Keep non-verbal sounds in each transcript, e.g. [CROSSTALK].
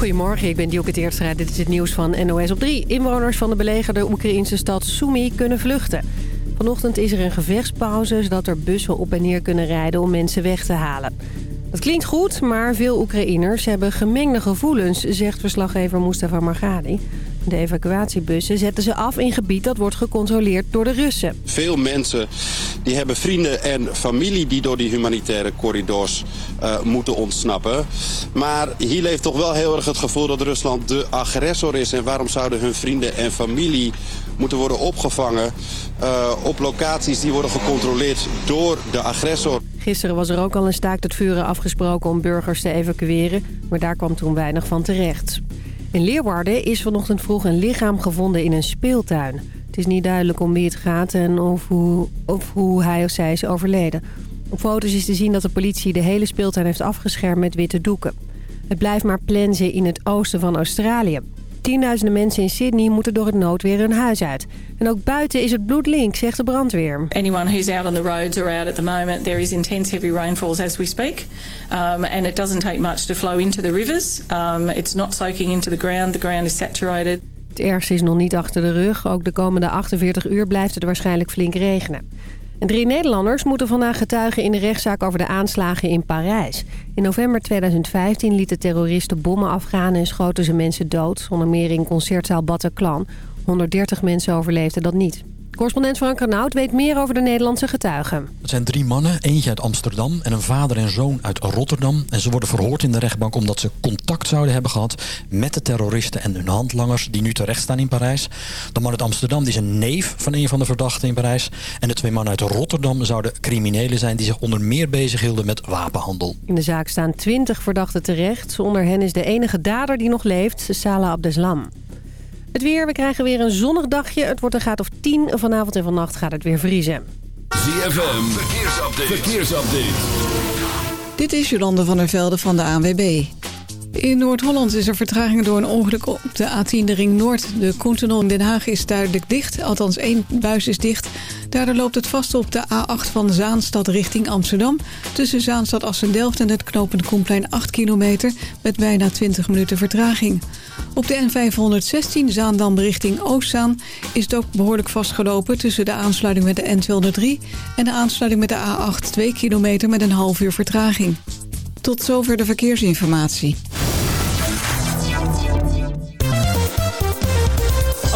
Goedemorgen, ik ben Dielke Teertstra. Dit is het nieuws van NOS op 3. Inwoners van de belegerde Oekraïnse stad Sumy kunnen vluchten. Vanochtend is er een gevechtspauze, zodat er bussen op en neer kunnen rijden om mensen weg te halen. Dat klinkt goed, maar veel Oekraïners hebben gemengde gevoelens, zegt verslaggever Mustafa Margadi. De evacuatiebussen zetten ze af in gebied dat wordt gecontroleerd door de Russen. Veel mensen die hebben vrienden en familie die door die humanitaire corridors uh, moeten ontsnappen. Maar hier leeft toch wel heel erg het gevoel dat Rusland de agressor is. En waarom zouden hun vrienden en familie moeten worden opgevangen uh, op locaties die worden gecontroleerd door de agressor. Gisteren was er ook al een staakt het vuren afgesproken om burgers te evacueren. Maar daar kwam toen weinig van terecht. In Leeuwarden is vanochtend vroeg een lichaam gevonden in een speeltuin. Het is niet duidelijk om wie het gaat en of hoe, of hoe hij of zij is overleden. Op foto's is te zien dat de politie de hele speeltuin heeft afgeschermd met witte doeken. Het blijft maar plensen in het oosten van Australië. Tienduizenden mensen in Sydney moeten door het noodweer hun huis uit. En ook buiten is het bloedlink, zegt de brandweer. Anyone who's out on the roads or out at the moment, there is intense heavy rainfalls as we speak. Um, and it doesn't take much to flow into the rivers. Um, it's not soaking into the ground. The ground is saturated. Het ergste is nog niet achter de rug. Ook de komende 48 uur blijft het waarschijnlijk flink regenen. Drie Nederlanders moeten vandaag getuigen in de rechtszaak over de aanslagen in Parijs. In november 2015 lieten terroristen bommen afgaan en schoten ze mensen dood. Onder meer in concertzaal Bataclan. 130 mensen overleefden dat niet. Correspondent Frank Renaud weet meer over de Nederlandse getuigen. Het zijn drie mannen, eentje uit Amsterdam en een vader en zoon uit Rotterdam. En ze worden verhoord in de rechtbank omdat ze contact zouden hebben gehad... met de terroristen en hun handlangers die nu terecht staan in Parijs. De man uit Amsterdam die is een neef van een van de verdachten in Parijs. En de twee mannen uit Rotterdam zouden criminelen zijn... die zich onder meer bezighielden met wapenhandel. In de zaak staan twintig verdachten terecht. Onder hen is de enige dader die nog leeft, Salah Abdeslam. Het weer, we krijgen weer een zonnig dagje. Het wordt een graad of 10. Vanavond en vannacht gaat het weer vriezen. ZFM, verkeersupdate. verkeersupdate. Dit is Jolande van der Velde van de ANWB. In Noord-Holland is er vertraging door een ongeluk op de A10 de Ring Noord. De Koentunnel in Den Haag is duidelijk dicht, althans één buis is dicht. Daardoor loopt het vast op de A8 van Zaanstad richting Amsterdam. Tussen Zaanstad Assen-Delft en het knopende Koenplein 8 kilometer... met bijna 20 minuten vertraging. Op de N516 Zaandam richting Oostzaan is het ook behoorlijk vastgelopen... tussen de aansluiting met de N203 en de aansluiting met de A8 2 kilometer met een half uur vertraging. Tot zover de verkeersinformatie.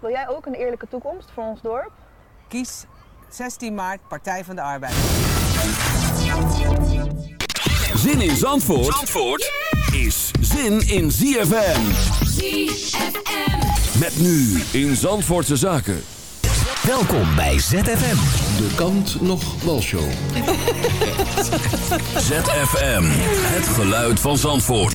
Wil jij ook een eerlijke toekomst voor ons dorp? Kies 16 maart Partij van de Arbeid. Zin in Zandvoort, Zandvoort is zin in ZFM. ZFM. Met nu in Zandvoortse Zaken. Welkom bij ZFM. De kant nog walshow. [LAUGHS] ZFM. Het geluid van Zandvoort.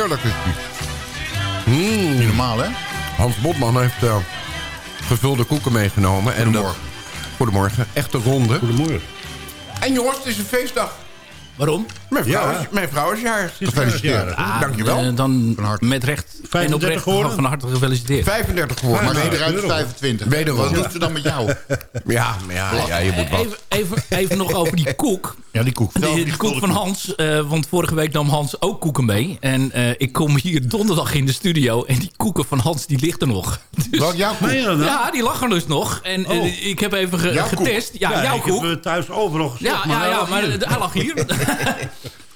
Heerlijk is die. Mm. Niet normaal, hè? Hans Botman heeft eh, gevulde koeken meegenomen. En dat- Goedemorgen. Echte ronde. Goedemorgen. En jongens, het is een feestdag. Waarom? Mijn vrouw, Ja. is, mijn vrouw is jarig. Gefeliciteerd. Ah, Dankjewel. eh, dan met recht en 35 oprecht geworden? van harte gefeliciteerd. 35 geworden. Maar wederuit wederuit 25. Wederom. Wat doet ze dan met jou? [LAUGHS] Ja, maar ja, ja, je moet wat. Even, even, even nog over die koek. Ja, die koek. Die, die koek van Hans, eh, want vorige week nam Hans ook koeken mee. En eh, ik kom hier donderdag in de studio en die koeken van Hans die ligt er nog. [LAUGHS] Dus, Wat, jouw koek? Nou? ja, die lag er dus nog. En Oh. ik heb even ge- Jouw koek? getest. Ja, jouw ik koek. heb eh, thuis overal gezocht. Ja, ja, hij ja, maar hij lag hier. [LAUGHS]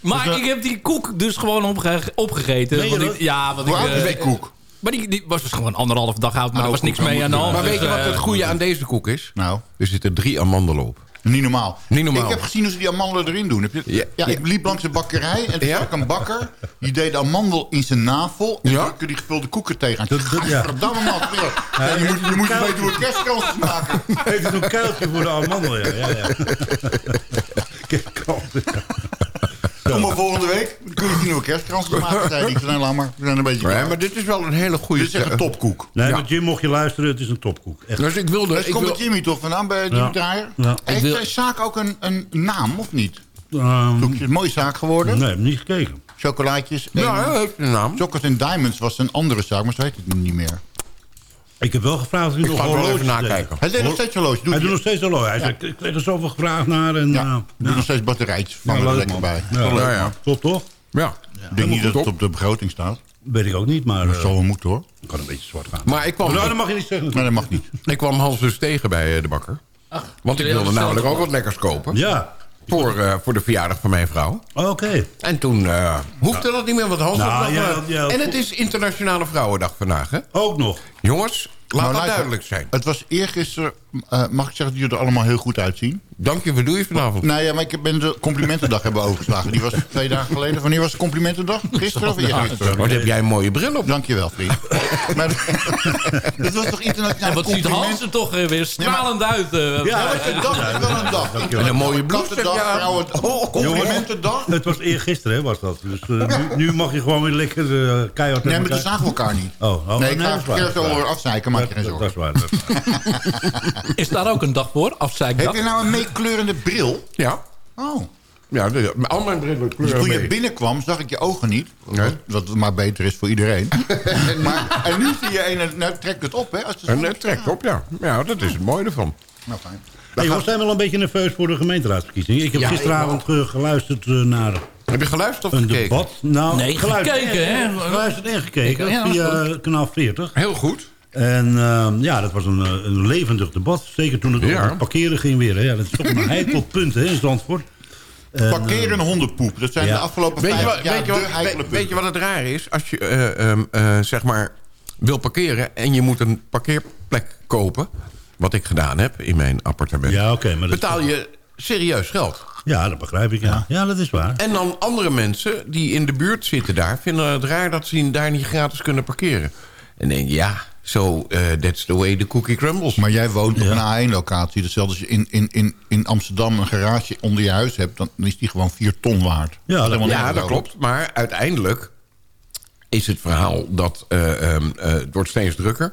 maar ik heb die koek dus gewoon opge opgegeten. Want ik, ja, want Hoe ik, is eh, die koek? Maar die, die was dus gewoon anderhalf dag oud, maar er was niks mee dan aan de hand. Maar weet je dus, wat eh, het goede aan deze koek is? Nou, Er zitten drie amandelen op. niet normaal. Niet normaal. Ik heb gezien hoe ze die amandelen erin doen. Heb je, Ja, ja, ja. ik liep langs de bakkerij en toen Ja? zag ik een bakker. Die deed de amandel in zijn navel en Ja? drukte die gevulde koeken tegen. Dat- dat- ja. Verdamme man. Ja, je, moet, je moet je weten hoe een kerstkrans te maken. Heeft zo'n kuiltje voor de amandel, ja. ja, ja. [LAUGHS] Kom. Maar volgende week. Dan kun je een kerstkrans te maken. Zei ik. Nee, laat maar. We zijn een beetje maar dit is wel een hele goede... Dit is echt een topkoek. Nee, Ja. maar Jim, mocht je luisteren, het is een topkoek. Echt. Dus ik wilde... Dat Ik komt wil, Jimmy toch vandaan, bij Jimmy Ja. Draaier? Ja. Heeft wil- zijn zaak ook een, een naam, of niet? Ehm, Het is een mooie zaak geworden. nee, ik heb niet gekeken. Chocolaatjes. ja, en- heeft een naam. Chocolates and Diamonds was een andere zaak, maar zo heet het niet meer. Ik heb wel gevraagd of hij Ik nog ga het wel horloges even nakijken. Hij deed nog steeds horloge. Doet Hij doet nog steeds horloge. Hij Ja. zei, ik kreeg er zoveel gevraagd naar. En, Ja, eh, doet nog steeds batterijtjes. Vangen er leuk, lekker bij. Ja, ja. Top toch? Ja. Ik denk niet dat het op de begroting staat. Weet ik ook niet, maar... Dat eh, zal wel moeten hoor. kan een beetje zwart gaan. Maar ik kwam, Nou, dat mag je niet zeggen. Maar dat mag niet. ik kwam Hans dus tegen bij eh, de bakker. Want ik wilde namelijk ook wat lekkers kopen. Ja, Voor, eh, voor de verjaardag van mijn vrouw. oké. En toen eh, hoefde dat niet meer, want Hans Nou, ja, ja, En het is Internationale Vrouwendag vandaag, hè? Ook nog. Jongens, laat Maar dat luister, duidelijk zijn. Het was eergisteren, eh, mag ik zeggen dat jullie er allemaal heel goed uitzien? Dank je, wat doe je vanavond? Nou ja, maar ik ben de complimentendag hebben overgeslagen. Die was twee dagen geleden. Wanneer was de complimentendag? Gisteren of eergisteren? Wat heb jij een mooie bril op? Dankjewel, vriend. [LAUGHS] maar [LAUGHS] dit was toch internationaal En wat ziet Hans er toch eh, weer stralend uit. eh. Ja, elke dag is wel een dag. En een mooie blouse heb je Kattendag, aan. vrouwen, complimentendag. Het was eergisteren, hè, was dat. Dus eh, nu, nu mag je gewoon weer lekker eh keihard... Nee, maar toen zagen we elkaar niet. Oh, oh, Nee, ik ga dat dat is over afzeiken, maak je geen Dat- zorgen. Dat is waar. [LAUGHS] dat is daar ook een dag voor? Heb je nou een meekleurende bril? Ja. Oh. Ja, de, al mijn brillen Dus kleuren toen je mee. binnenkwam, zag ik je ogen niet. Nee. Wat, wat maar beter is voor iedereen. [LAUGHS] maar, en nu zie je een... Nou, trek het op, hè? Als de En het trekt op, ja. Ja, dat is het mooie ervan. Nou, fijn. Hey, we zijn wel een beetje nerveus voor de gemeenteraadsverkiezingen. Ik heb Ja, gisteravond geluisterd eh, naar Heb je geluisterd of een gekeken? debat. Nou, Nee, geluisterd gekeken, en- hè? Geluisterd en gekeken Ja, via kanaal 40. Heel goed. En ehm, ja, dat was een, eh, een levendig debat. Zeker toen het Ja. over het parkeren ging weer. Hè. Ja, dat is toch een [LAUGHS] heikel punt hè, in Zandvoort. En, Parkeren hondenpoep. Dat zijn ja. de afgelopen Weet vijf jaar weet, weet, weet je wat het raar is? Als je eh, ehm, eh, zeg maar wil parkeren en je moet een parkeerplek kopen... wat ik gedaan heb in mijn appartement... Ja, oké. maar dat- betaal je serieus geld. Ja, dat begrijp ik. Ja, ja dat is waar. En dan andere mensen die in de buurt zitten daar... vinden het raar dat ze daar niet gratis kunnen parkeren. En denk je, ja, so eh, that's the way the cookie crumbles. Maar jij woont op een A1-locatie. Dus zelfs als je in, in, in, in Amsterdam een garage onder je huis hebt... dan is die gewoon 4 ton waard. Ja, helemaal ja, dat klopt. Maar uiteindelijk is het verhaal dat eh, ehm, eh, het wordt steeds drukker.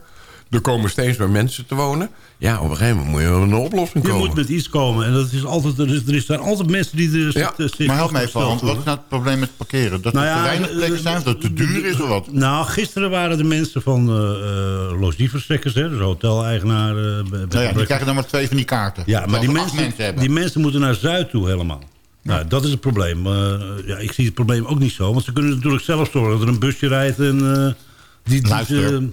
Er komen steeds meer mensen te wonen. Ja, op een gegeven moment moet je wel een oplossing Je komen. moet met iets komen. En dat is altijd, er, is, er zijn altijd mensen die er Ja. zich- zich Maar help me even. Wat is nou het probleem met parkeren? Dat Nou er te ja, weinig eh, plekken zijn? Of dat het te duur is of wat? Nou, gisteren waren de mensen van eh uh, logieverstrekkers, hè, dus hoteleigenaren. eh, Nou ja, die krijgen dan maar twee van die kaarten. Ja, maar die mensen, hebben. die mensen moeten naar Zuid toe helemaal. Nou, dat is het probleem. Eh, ja, ik zie het probleem ook niet zo. Want ze kunnen natuurlijk zelf zorgen dat er een busje rijdt en... eh, die, die, Luister.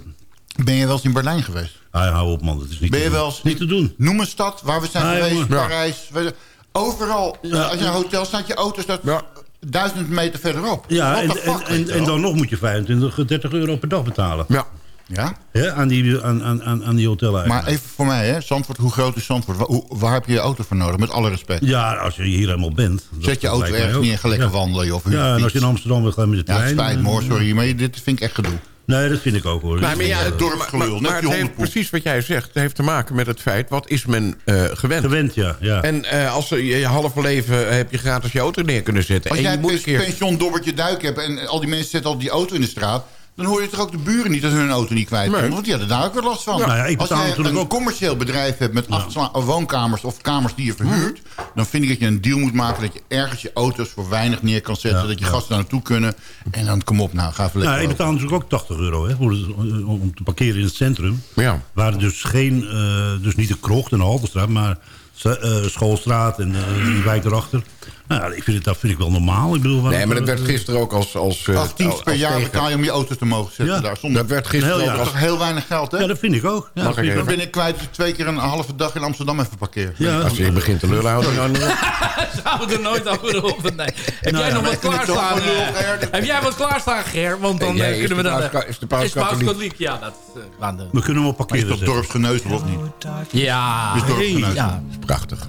Ben je wel eens in Berlijn geweest? Ah, hou op man, dat is niet Ben je wel eens... Niet te doen. Noem een stad waar we zijn Nee, geweest, jongen. Ja. Parijs. we- Overal, als je in een hotel staat, je auto staat duizend meter verderop. Ja, en, fuck, en, en, dan nog moet je 25, 30 euro per dag betalen. Ja. Ja? Hè, aan die, aan, aan, aan, die hotel Maar even voor mij, hè, Zandvoort, hoe groot is Zandvoort? Waar, heb je je auto voor nodig? Met alle respect. Ja, als je hier helemaal bent. Zet je auto ergens neer en ga lekker Ja. wandelen. Of Ja, en als je in Amsterdam wil gaan met de Ja, trein... het spijt me hoor, eh, sorry. Maar dit vind ik echt gedoe. Nee, dat vind ik ook hoor. Maar, maar ja, het dorpsgelul, maar, maar het heeft precies wat jij zegt. Het heeft te maken met het feit, wat is men eh, gewend? Gewend, ja. ja. En eh, als je, je halve leven heb je gratis je auto neer kunnen zetten. Als en jij een keer... pension Dobbertje Duik hebt... en al die mensen zetten al die auto in de straat... dan hoor je toch ook de buren niet dat hun auto niet kwijt Nee. Want die hadden daar ook weer last van. Nou ja, ik Als natuurlijk een ook- commercieel bedrijf hebt met acht sla- woonkamers... of kamers die je verhuurt... dan vind ik dat je een deal moet maken... dat je ergens je auto's voor weinig neer kan zetten... Ja, dat je ja. gasten daar naartoe kunnen. En dan kom op, nou, ga even lekker Nou, ik betaal natuurlijk ook 80 euro hè, voor het- om te parkeren in het centrum. Ja. Waar dus geen, eh, dus niet de krocht en de Halterstraat, maar eh, Schoolstraat en eh, die wijk erachter. Nou, ja, ik vind het, dat vind ik wel normaal. Ik bedoel, Nee, maar dat werd gisteren ook als... als eh, Acht tientjes als per jaar tegen- betaal je om je auto te mogen zetten Ja. daar. Zonder, Dat werd gisteren Heel ook dat als... toch heel weinig geld, hè? Ja, dat vind ik ook. Ja, dat ik Dan ben ik kwijt twee keer een halve dag in Amsterdam even parkeer. Ja, Als je begint te lullen, nou [LAUGHS] Zouden we er nooit over op. Nee. Heb Nou jij nog wat klaarstaan? wel eh. Heb jij wat klaarstaan, Ger? Want dan Nee, eh, is kunnen we de dan... paus- eh, is de paus katholiek. ja. Dat, eh, We kunnen hem op Maar is parkeren dat dorpsgeneuzel of niet? Ja, Is dorpsgeneuzel. ja. is prachtig.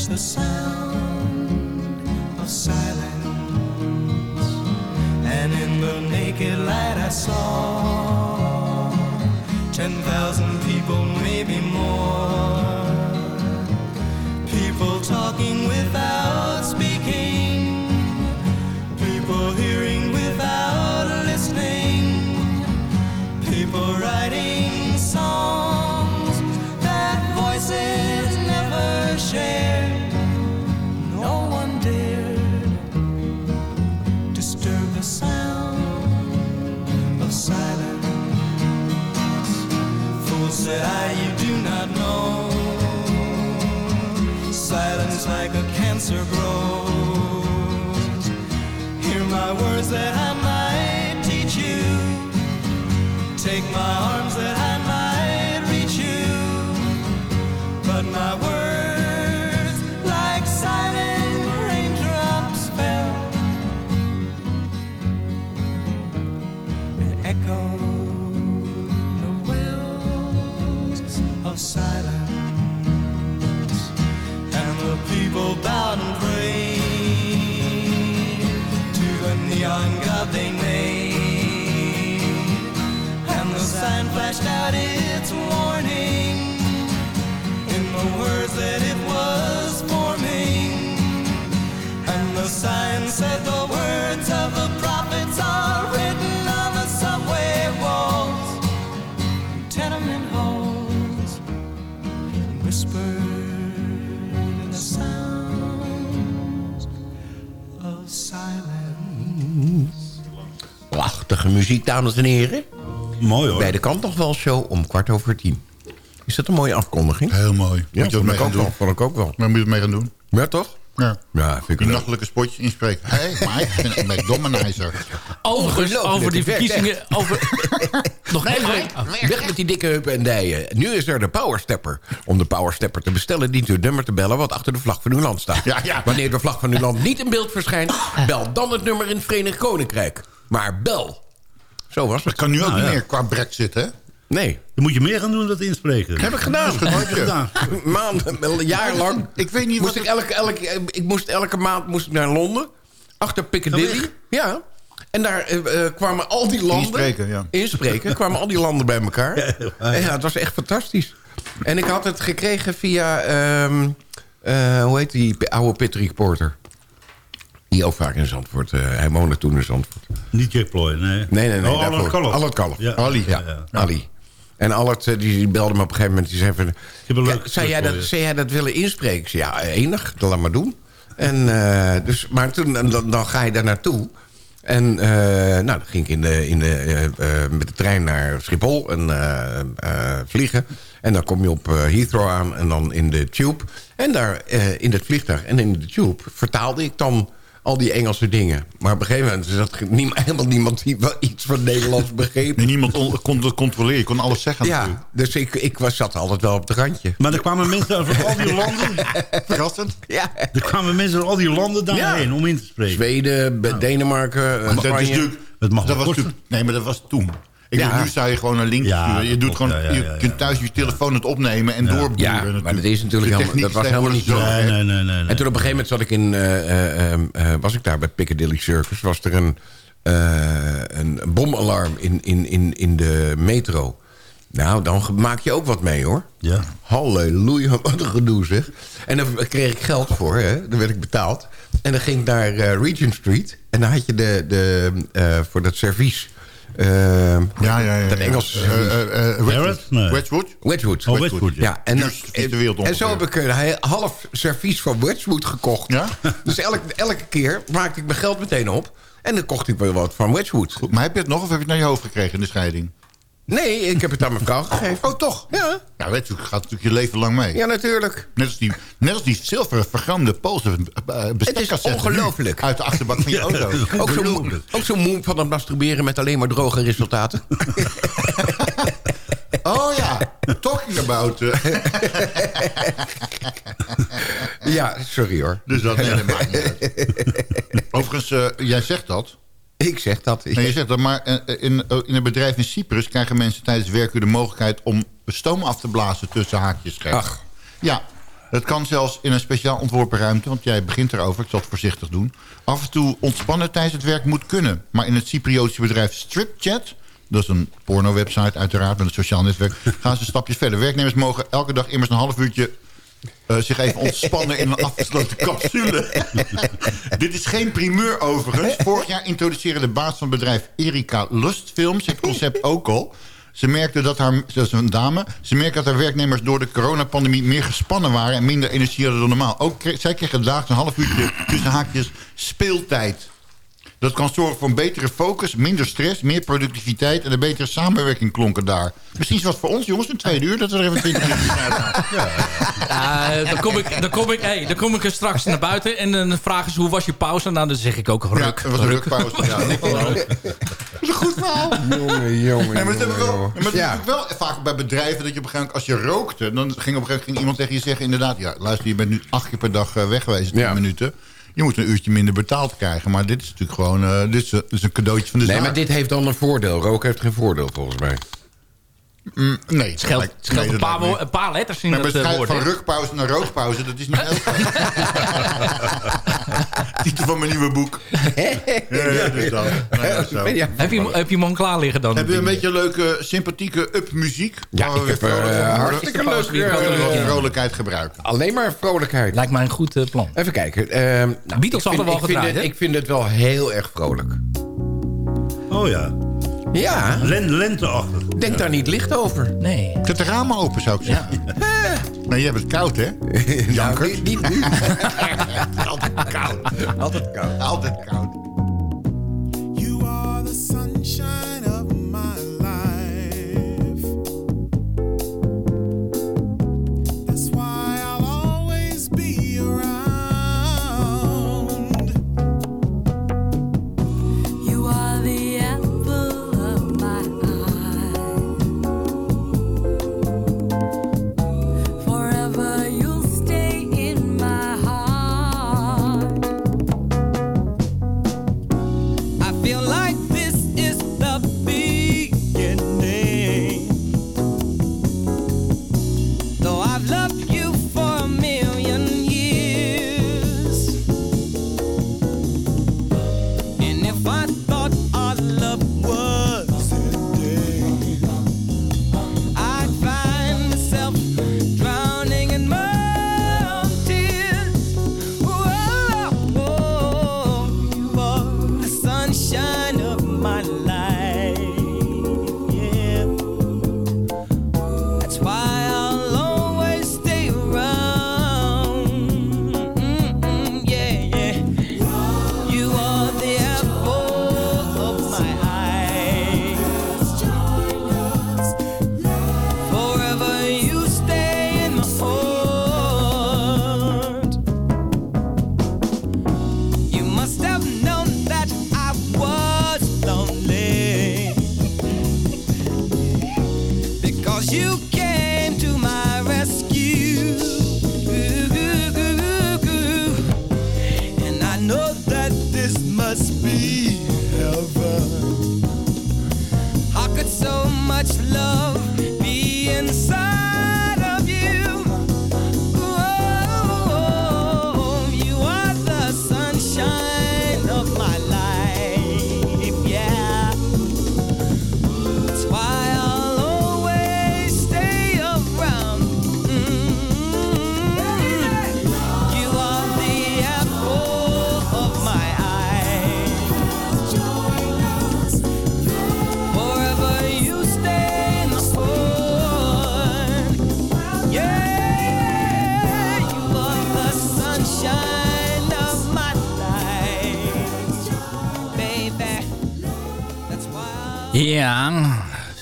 touch the sound of silence. And in the naked light, I saw muziek, dames en heren. Mooi hoor. Bij de kant nog wel show om kwart over tien. Is dat een mooie afkondiging? Heel mooi. Ja, moet je mee gaan ook wel. doen. Vond ik ook wel. Maar moet je het mee gaan doen? Ja, toch? Ja. Ja, vind ik leuk. nachtelijke spotjes inspreken. Hé, hey, maar ik ben een McDominizer. Overigens, over die verkiezingen... Over... [LAUGHS] Nog Nee, even... nee, weg met die dikke heupen en dijen. Nu is er de Powerstepper. Om de Powerstepper te bestellen dient u het nummer te bellen... wat achter de vlag van uw land staat. Ja, ja. Wanneer de vlag van uw land niet in beeld verschijnt... bel dan het nummer in het Verenigd Koninkrijk. Maar bel. Zo was Dat het. kan nu ook Nou, niet ja. meer qua brexit, hè? Nee. Dan moet je meer gaan doen dan dat inspreken. Heb ik gedaan. Dat heb je gedaan. Maanden, jarenlang. Ik weet niet moest wat ik, elke, elke, ik moest elke maand moest ik naar Londen. Achter Piccadilly. Ja. En daar eh, eh, kwamen al die landen... Inspreken, ja. Inspreken. kwamen al die landen bij elkaar. [LAUGHS] Ja, het was echt fantastisch. En ik had het gekregen via... ehm, eh, hoe heet die oude Patrick Porter? Die ook vaak in Zandvoort. eh, hij woonde toen in Zandvoort. Niet Jack Ploy, nee. Nee, nee, nee. Oh. Allard Kalf. Allard Kalf. Ja. Ali. Ja, Ja. Ali. En Allard eh, die, die belde me op een gegeven moment. Die zei van... leuke zou, jij dat, voor je." zou jij dat willen inspreken? Zei, ja, enig. Laat maar doen. En, eh, dus, maar toen, dan, dan ga je daar naartoe. En nou, dan ging ik in de, in de, met de trein naar Schiphol en vliegen. En dan kom je op Heathrow aan en dan in de tube. En daar in het vliegtuig en in de tube vertaalde ik dan al die Engelse dingen. Maar op een gegeven moment zat er nie- helemaal niemand die wel iets van Nederlands begreep. Nee, niemand on- kon het controleren. Je kon alles zeggen Ja, natuurlijk. dus ik, ik was, zat altijd wel op het randje. Maar er kwamen mensen van al die landen... [LAUGHS] Verrassend. Ja. Er kwamen mensen van al die landen daarheen om in te spreken. Zweden, Be- Denemarken, Maar dat is natuurlijk... Het mag dat was natuurlijk nee, maar dat was toen. Ik Ja. bedoel, nu zou je gewoon een link Ja, sturen. Je, doet gewoon, ja, ja, je kunt thuis je telefoon het opnemen en doorboeren. Ja, natuurlijk. maar dat is natuurlijk helemaal, dat was helemaal niet zo. Nee, nee, nee, nee. En toen op een gegeven moment zat ik in, eh, eh, eh, eh, was ik daar bij Piccadilly Circus. Was er een, eh, een bomalarm in, in, in, in de metro. Nou, dan maak je ook wat mee hoor. Ja. Halleluja, wat een gedoe zeg. En dan kreeg ik geld voor, hè. dan werd ik betaald. En dan ging ik naar Regent Street. En dan had je de, de, eh, voor dat servies. Eh, Ja, ja, ja. Dat ja. Engelse Eh, eh, eh, Wedgwood. Wedgwood? Wedgwood. Oh, Wedgwood, ja. Ja, en, dan, en zo heb ik een half servies van Wedgwood gekocht. Ja? [LAUGHS] Dus elke, elke keer maakte ik mijn geld meteen op. En dan kocht ik wel wat van Wedgwood. Goed, maar heb je het nog of heb je het naar je hoofd gekregen in de scheiding? Nee, ik heb het aan mijn vrouw gegeven. Oh, toch? Ja, Ja, Wedgwood gaat natuurlijk je leven lang mee. ja natuurlijk. Net als die, net als die zilveren vergramde Poolse uh, bestekcassette ongelooflijk. nu Uit de achterbak van je auto. Ook zo, moe- ook zo moe van het masturberen met alleen maar droge resultaten. [LAUGHS] Oh ja, talking about... eh, ja, sorry hoor. dus dat, [LAUGHS] nee, maakt niet uit. Overigens, eh, jij zegt dat. [LAUGHS] Ik zeg dat. Nee, je zegt dat, maar eh, in, eh, in een bedrijf in Cyprus... krijgen mensen tijdens werken de mogelijkheid om stoom af te blazen tussen haakjes. Ach. Ja, dat kan zelfs in een speciaal ontworpen ruimte... want jij begint erover, ik zal het voorzichtig doen... af en toe ontspannen tijdens het werk moet kunnen. Maar in het Cypriotische bedrijf Stripchat... dat is een porno-website uiteraard met een sociaal netwerk... [LAUGHS] gaan ze stapjes verder. Werknemers mogen elke dag immers een half uurtje... eh, zich even ontspannen in een afgesloten [LAUGHS] capsule. Dit is geen primeur overigens. Vorig jaar introduceerde de baas van het bedrijf Erika Lustfilms... het concept ook al... Ze merkte dat haar, dat is een dame, ze merkte dat haar werknemers door de coronapandemie meer gespannen waren en minder energie hadden dan normaal. Ook kreeg, zij kregen dagelijks een half uurtje tussen haakjes speeltijd. Dat kan zorgen voor een betere focus, minder stress, meer productiviteit en een betere samenwerking klonken daar. Misschien is wat voor ons jongens, een tweede uur, dat we er even 20 minuten uit [LAUGHS] Ja, dan, kom ik, dan, kom ik, hey, dan kom ik er straks naar buiten en dan vragen ze hoe was je pauze? Nou, dan zeg ik ook ruk. Ja, dat was een rukpauze. Ja, [LAUGHS] Dat is een goed verhaal. Jongen, jongen, Nee, maar het, is is Ja. natuurlijk wel vaak bij bedrijven dat je op een gegeven moment, als je rookte, dan ging op een gegeven moment ging iemand tegen je zeggen, inderdaad, ja, luister, je bent nu acht keer per dag eh, weg geweest, tien Ja. minuten. Je moet een uurtje minder betaald krijgen. Maar dit is natuurlijk gewoon eh, dit is, dit is een cadeautje van de Nee, zaak. maar dit heeft dan een voordeel. Rook heeft geen voordeel volgens mij. Mm, nee, Het scheelt, dat het scheelt nee, een, paar, een paar letters in maar het het eh, gaat woord. van hè? rukpauze naar rookpauze, dat is niet elke [LAUGHS] [LAUGHS] Titel van mijn nieuwe boek. ja, ja, dus dat. Nou ja, zo. Heb je, heb je hem al klaar liggen dan? Heb je een beetje leuke, sympathieke up-muziek? Ja, ik heb eh, van worden? hartstikke vrolijkheid gebruiken. Alleen maar vrolijkheid. Lijkt mij een goed eh, plan. Even kijken. ehm, nou, Beatles ik vind- hadden we al gedraaid, het-? Ik vind het wel heel erg vrolijk. Oh ja. Ja, Len, lenteachtig. denk daar niet licht over. Nee. Zet de ramen open, zou ik zeggen. Nee, je hebt het koud, hè? Nou, niet, niet nu. Altijd koud. Altijd koud. Altijd koud. You are the sunshine Ja,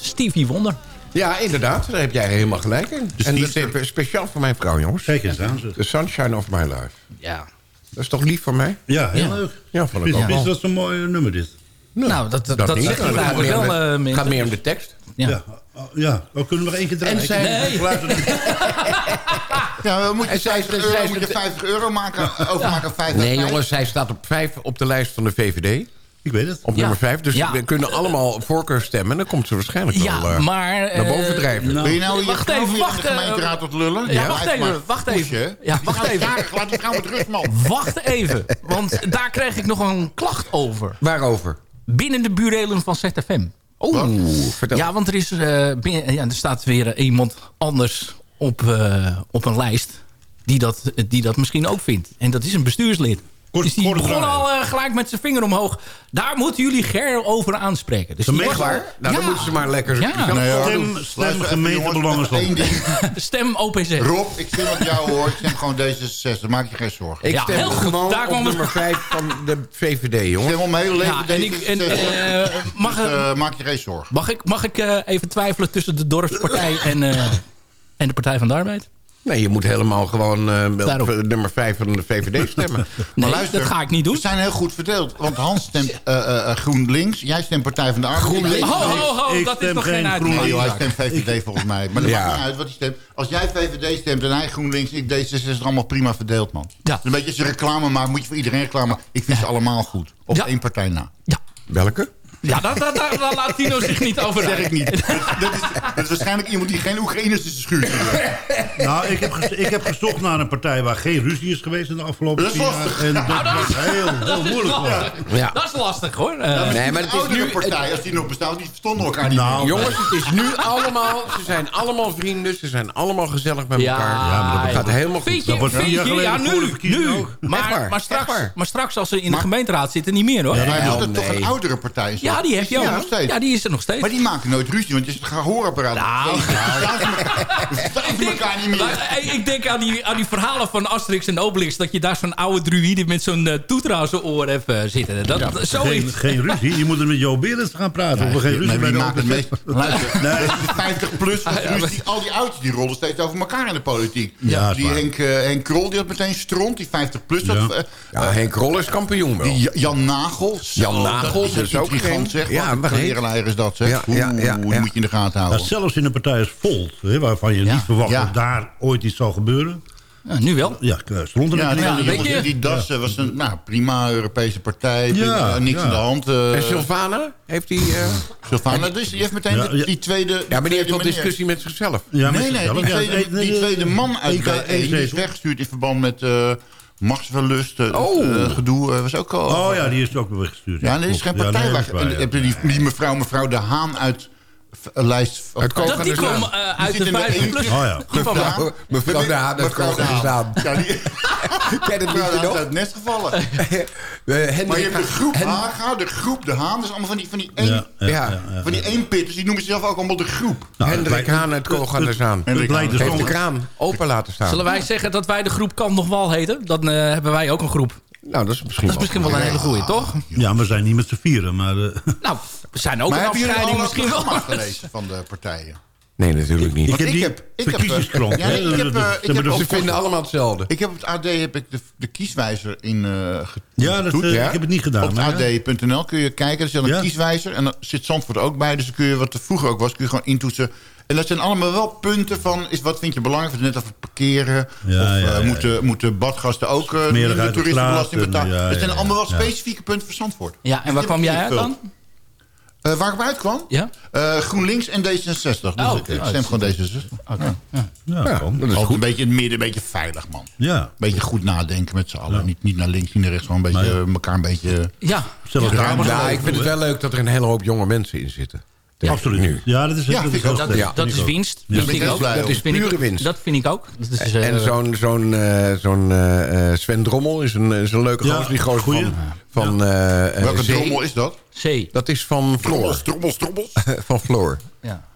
Stevie Wonder. Ja, inderdaad. Daar heb jij helemaal gelijk in. en dat is speciaal voor mijn vrouw, jongens. Kijk eens aan. zeg. The sunshine of my life. Ja. Dat is toch lief van mij? Ja, heel Ja. leuk. Ja, vond ik Is, wel. dat zo'n mooi nummer dit? Nou, dat, dat, dat, niet. zegt Het hij gaat meer wel, om de- eh, Het mensen. gaat meer om de tekst. Ja. Ja. Oh, ja. Oh, kunnen we nog één keer draaien? En zij- Nee. [LAUGHS] Ja, dan moet je En zij- 50 zij- euro, zij- moet je 50 euro maken, overmaken. 5 Nee, jongens, zij staat op vijf op de lijst van de VVD. Ik weet het. Op Ja. nummer vijf. Dus Ja. we kunnen allemaal voorkeur stemmen. En dan komt ze waarschijnlijk Ja, wel eh, maar... naar boven eh, drijven. nou, Wil je nou je Wacht vrouw even, wacht, in de gemeenteraad tot lullen? Ja, wacht even, wacht even. Ja, wacht even. Laat die vrouw met rust, man. Wacht even, want daar kreeg ik nog een klacht over. Waarover? Binnen de burelen van ZFM. Oeh, vertel. Ja, want er, is, eh, binnen- ja, er staat weer eh, iemand anders op, eh, op een lijst... Die dat, die dat misschien ook vindt. En dat is een bestuurslid. Kort- dus die begon draaien. al eh, gelijk met zijn vinger omhoog. Daar moeten jullie Ger over aanspreken. Dus al- Waar? Nou, dan Ja. moeten ze maar lekker... Ja. hoor. Stem, stem even, gemeentebelangen jongens, van. één ding. [LAUGHS] Stem OPZ. Rob, ik stem op jou hoor. Ik stem gewoon D66. Maak je geen zorgen. Ik Ja, stem heel goed. gewoon Daar op kwam het- nummer 5 van de VVD, Ik jongens. stem al mijn hele leven Ja, en ik- en, D66. eh, mag Dus, eh, maak je geen zorgen. Mag ik, mag ik eh, even twijfelen tussen de Dorpspartij en, eh, en de Partij van de Arbeid? Nee, je moet helemaal gewoon eh, op eh, nummer 5 van de VVD stemmen. [LAUGHS] Nee, luister, dat ga ik niet doen. We zijn heel goed verdeeld. Want Hans stemt eh, eh, eh, GroenLinks. Jij stemt Partij van de Arbeid. GroenLinks? Ho, ho, ho, Ik dat is stem nog geen geen uitdaging. Nee, joh, hij stemt VVD volgens mij. Maar dat Ja. maakt niet uit wat hij stemt. Als jij VVD stemt en hij GroenLinks, ik D66, allemaal prima verdeeld, man. Ja. Dus een beetje als je reclame maakt, moet je voor iedereen reclame maken. Ik vind ze allemaal goed. Op Ja. één partij na. Welke? Ja, daar, daar, daar, daar laat Tino [LAUGHS] zich niet over Dat zeg ik niet. [LAUGHS] dat, is, dat is waarschijnlijk iemand die geen Oekraïners schuur heeft. Nou, ik heb, ges- ik heb gezocht naar een partij waar geen ruzie is geweest in de afgelopen Dat is lastig. En dat Nou, dat was is- heel, [LAUGHS] heel moeilijk. lastig. Ja. Dat is lastig hoor. Eh, Nee, maar Een het is nu... partij, als die nog bestaat, die verstonden elkaar niet Nou. Jongens, het is nu allemaal... Ze zijn allemaal vrienden, ze zijn allemaal gezellig met Ja, elkaar. ja, maar dat gaat ja. helemaal goed. je, Dat was vind vier jaar geleden ja, voor de nu, ook. Maar, maar, straks, maar straks als ze in de gemeenteraad zitten, niet meer hoor. Ja, Ja, maar is Wel, dat toch een oudere partij? is dat? die heb Is je ook. nog steeds. Ja, die is er nog steeds. Maar die maken nooit ruzie, want je zit gaan hoorapparaat. Nou. Elkaar- [LAUGHS] verstaan ze elkaar niet meer. Maar, ik denk aan die, aan die verhalen van Asterix en Obelix... dat je daar zo'n oude druïde met zo'n uh, toeter aan zijn oor hebt eh, zitten. Dat, Ja, zo geen, is geen ruzie. Je moet er met Joop Berends gaan praten. of er geen ruzie bij de maken het meest... [LAUGHS] Luister, Nee. de 50 plus, dus die, al die oudjes die rollen steeds over elkaar in de politiek. Ja, is die. Henk, eh, Henk Krol, die had meteen stront, die 50 plus. Ja. Dat, Ja, Henk Rol is kampioen wel. die Ja- Jan Nagel. Jan Nagel, dat dat is ook gigant, zeg. ja, Wat een is dat, zeg. Ja, ja, ja, Oeh, die ja. moet je in de gaten houden. zelfs in de partij als Volt, hè, waarvan je niet verwacht Ja. dat daar ooit iets zal gebeuren. Ja, nu wel. Ja, stond er Ja, die, die, weet jongens, je- die Das eh, was een nou, prima Europese partij. Ja, eh, niks ja. aan de hand. eh, En Sylvana? Heeft die... eh, Sylvana, dus die heeft meteen de- die tweede... Ja, maar die heeft al meneer- discussie met zichzelf. Ja, met nee, nee, zichzelf. die tweede, die man uit die is weggestuurd in verband met eh machtsverlust. eh, Oh. eh, gedoe eh, was ook al... Oh ja, die is ook weer weggestuurd. Ja, nee, er is geen Klopt. Ja, partij nee, waar... is waar, en ja. heb je die, die mevrouw, mevrouw De Haan uit een lijst... Uit Koop Dat die de kwam Zaan. eh, Die uit de in de 50 één- plus. Oh ja. Mevrouw, mevrouw de Haan uit Mevrouw Koop De aan de Haan. Zaan. Ja, die, [LAUGHS] Ken het nog? uit het nest gevallen. [LAUGHS] Eh, Hendrik- Maar je hebt de groep Hen- Haga, de groep De Haan. Dat is allemaal van die, van die één... Ja, ja, Ja. ja, ja. Van die eenpitters, die noemen zichzelf ook allemaal de groep. Nou, Hendrik het Haan uit Koog aan de Zaan. Het dus Heeft de kraan open laten staan. Zullen wij zeggen dat wij de groep Kan nog wel heten? Dan eh, hebben wij ook een groep. Nou, dat is misschien Dat is misschien wel een hele goeie, toch? Ja, we zijn niet met z'n vieren, maar... eh, [LAUGHS] Nou, we zijn ook Maar een afscheiding misschien wel. [LAUGHS] gelezen van de partijen? Nee, natuurlijk niet. ik heb ik die heb- ik heb, eh, ja, ik heb, eh, ik heb Ze vinden allemaal hetzelfde. Ik heb op het AD heb ik de, de kieswijzer in eh getoetst. Ja, dat, ik heb het niet gedaan. Op ad.nl kun je kijken. Er zit een Ja. kieswijzer. En dan zit Zandvoort ook bij. Dus dan kun je, wat er vroeger ook was, kun je gewoon intoetsen. En dat zijn allemaal wel punten van... Is, wat vind je belangrijk? Net over parkeren. Ja, of ja, eh, ja. moeten, moeten badgasten ook uh, de toeristenbelasting betalen? ja, dat zijn ja, allemaal wel specifieke punten voor Zandvoort. Ja, en waar kwam jij uit dan? Eh, waar ik op uitkwam? Ja? Eh, GroenLinks en D66. Dus Oh, ik oké. stem gewoon D66. Oké. Ja, Ja, dat is goed. Een beetje in het midden, een beetje veilig, man. Ja. Beetje goed nadenken met z'n allen. Niet, niet naar links, niet naar rechts. Gewoon een beetje Maar ja. elkaar een beetje... Ja. Ja, het ik vind het wel leuk dat er een hele hoop jonge mensen in zitten. Hè. Absoluut. Nu. Ja, dat is, Ja, dat vind is ook. sterk. Ja. Dat Vind is ik ook. winst. Ja. Vind ik ook. Dat is vind ik- Pure winst. Dat vind ik ook. Dat is, eh, En zo'n zo'n eh, zo'n eh, eh, Sven Drommel is een, is een leuke Ja, gozer. Die gozer goeie. van, van eh, eh, Welke Zee. drommel is dat? C. Dat is van Floor. Trommels, trommels, trommels. [LAUGHS] van Floor. Ja.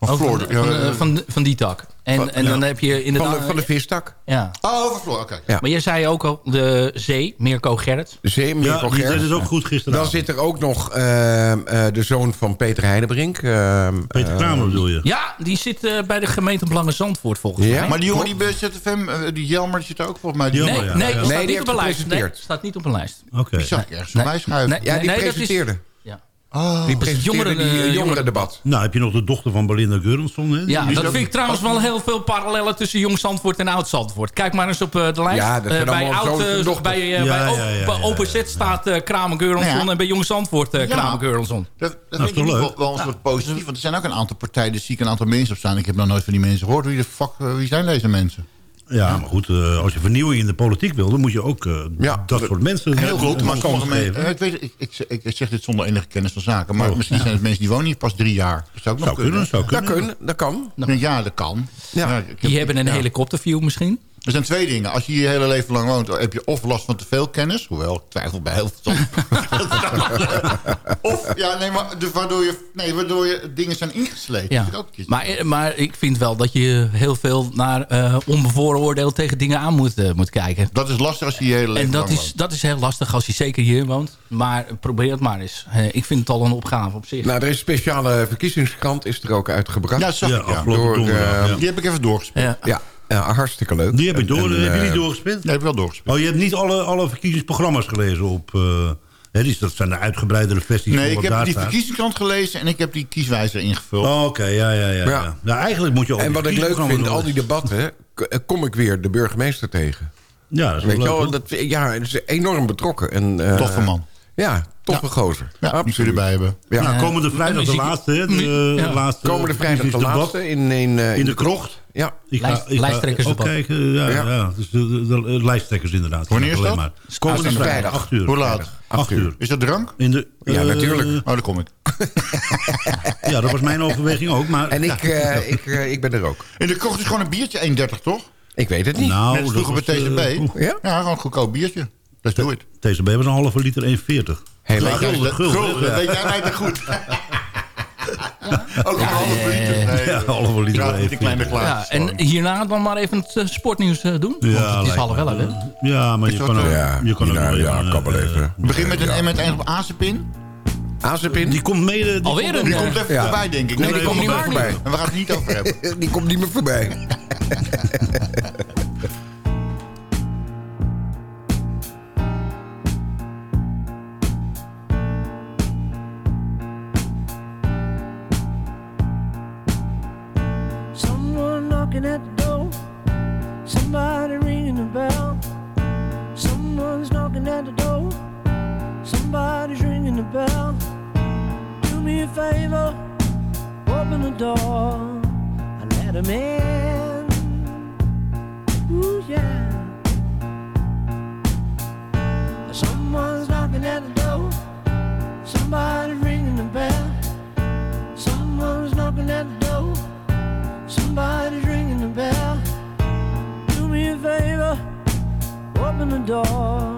Van Floor. van, Ja, van, eh, eh, van, van die tak. En, Van- en dan ja. heb je inderdaad... Van de, van de vistak. Ja. Oh, overvloer, oké. Ja. Maar jij zei ook al, de zee, Mirko Gerrit. De Zee, Mirko Ja, Gerst. deed het ook goed gisteravond. Dan zit er ook nog ehm, eh, de zoon van Peter Heidebrink. ehm, Peter Kramer bedoel je? Ja, die zit eh, bij de gemeente Belangen Zandvoort volgens Ja? mij. Maar die jongen die bij ZFM, eh, die Jelmer, die zit er ook volgens mij. Die Nee, Jammer, ja. nee, staat Nee, die niet heeft op een lijst. Nee, gepresenteerd. staat niet op een lijst. Oké. Die zag ik ergens Nee. voorbij schuiven. Nee. Ja, die dat is- presenteerde. Oh. Die presenteerde jongeren- die eh, jongeren- jongerendebat. Nou, heb je nog de dochter van Belinda Gurlensson. Hè? Ja, is dat ook- vind ik trouwens wel heel veel parallellen tussen Jong Zandvoort en Oud Zandvoort. Kijk maar eens op eh, de lijst. Ja, dat zijn Eh, bij, oud, eh, bij, eh, Ja, bij, ja, O- ja. OPZ staat eh Kramer Geurlensson Ja. en bij Jong Zandvoort eh Ja. Kramer Geurlensson. Dat, dat is vind ik toch niet leuk? wel, wel een soort positief. Want er zijn ook een aantal partijen, dus zie ik een aantal mensen op staan. Ik heb nog nooit van die mensen gehoord. Wie de fuck, eh, wie zijn deze mensen? Ja, maar goed, eh, als je vernieuwing in de politiek wil... dan moet je ook eh, Ja, dat soort mensen Heel goed, maar kans geven. eh, Ik, weet, ik, ik, ik, ik zeg dit zonder enige kennis van zaken. Maar Oh, misschien zijn het mensen die wonen hier pas drie jaar. Dat zou ook nog Zou kunnen, zou Dat, kunnen. kun, dat kan. Ik denk, ja, dat kan. Ja. ik heb- Die hebben een ja. helikopterview misschien. Er zijn twee dingen. Als je je hele leven lang woont, heb je of last van te veel kennis. Hoewel, ik twijfel bij heel veel. [LAUGHS] of, ja, nee, maar de, waardoor, je, nee, waardoor je dingen zijn ingesleten. Ja. Ook. Maar, maar ik vind wel dat je heel veel naar eh onbevooroordeeld tegen dingen aan moet, eh, moet kijken. Dat is lastig als je je hele leven En dat lang is, woont. dat is heel lastig als je zeker hier woont. Maar probeer het maar eens. Eh, ik vind het al een opgave op zich. Nou, er is een speciale verkiezingskrant is er ook uitgebracht. Ja, dat zag Ja, ik, Door, eh, ja. Die heb ik even doorgespeeld. Ja. Ja, ja, hartstikke leuk. Die heb ik door. En, heb je eh, niet doorgespeeld? Die heb ik wel doorgespeeld. Oh, je hebt niet alle, alle verkiezingsprogramma's gelezen op... eh, hè, die, dat zijn de uitgebreidere versies Nee, ik heb die staat. verkiezingskant gelezen en ik heb die kieswijzer ingevuld. Oh, Oké, ja, ja, ja, Ja. ja. Nou, eigenlijk moet je ook En die wat ik leuk vind, al die debatten, eh, kom ik weer de burgemeester tegen. Ja, dat is Weet wel je leuk, dat, ja, het is enorm betrokken. En, eh, Toffe man. Ja, toffe gozer. Ja, die kun je Absoluut. erbij hebben. Ja. Nou, komende vrijdag de laatste? De, ja. laatste Komende vrijdag de laatste in, in, eh, In de krocht. Ja. Ik ga, Lijst- ik ga lijsttrekkersdebat. ook kijken. Ja, Ja. ja. dus de, de, de lijsttrekkers inderdaad. Wanneer is Alleen dat? Maar. Komende vrijdag, vrijdag. 8 uur. Hoe laat? Acht uur. Is dat drank? In de, Ja, eh, natuurlijk. Oh, daar kom ik. [LAUGHS] Ja, dat was mijn overweging ook. Maar, En ik, [LAUGHS] eh, ik, eh, ik ben er ook. In de krocht is gewoon een biertje 1,30 toch? Ik weet het niet. nou, Net vroeger bij TCB. eh. Ja? Ja, gewoon een goedkoop biertje. Let's do it. TCB was een halve liter 1,40. Heel Weet leuk. jij gulden, dat- gulden, ja. weet jij mij dat [LAUGHS] goed? Ook een halve liter. Nee, Ja, halve liter Ja, die 1,40. kleine Ja, glazen. en hierna dan maar even het eh, sportnieuws eh, doen. Want het is half elf, hè? Ja, maar je kan ook? Ja, je kan ook ja, ja, kan wel eh, even. Begin met een M met eindig op Azepin. Azepin? Die komt mede... Die Alweer een, Die komt even Ja. voorbij, denk ik. Nee, die komt niet meer voorbij. En we gaan het niet over hebben. [LAUGHS] Die komt niet meer voorbij. [LAUGHS] knocking at the door. Somebody ringing the bell. Someone's knocking at the door. Somebody's ringing the bell. Do me a favor, open the door and let him in. Ooh, yeah. The door.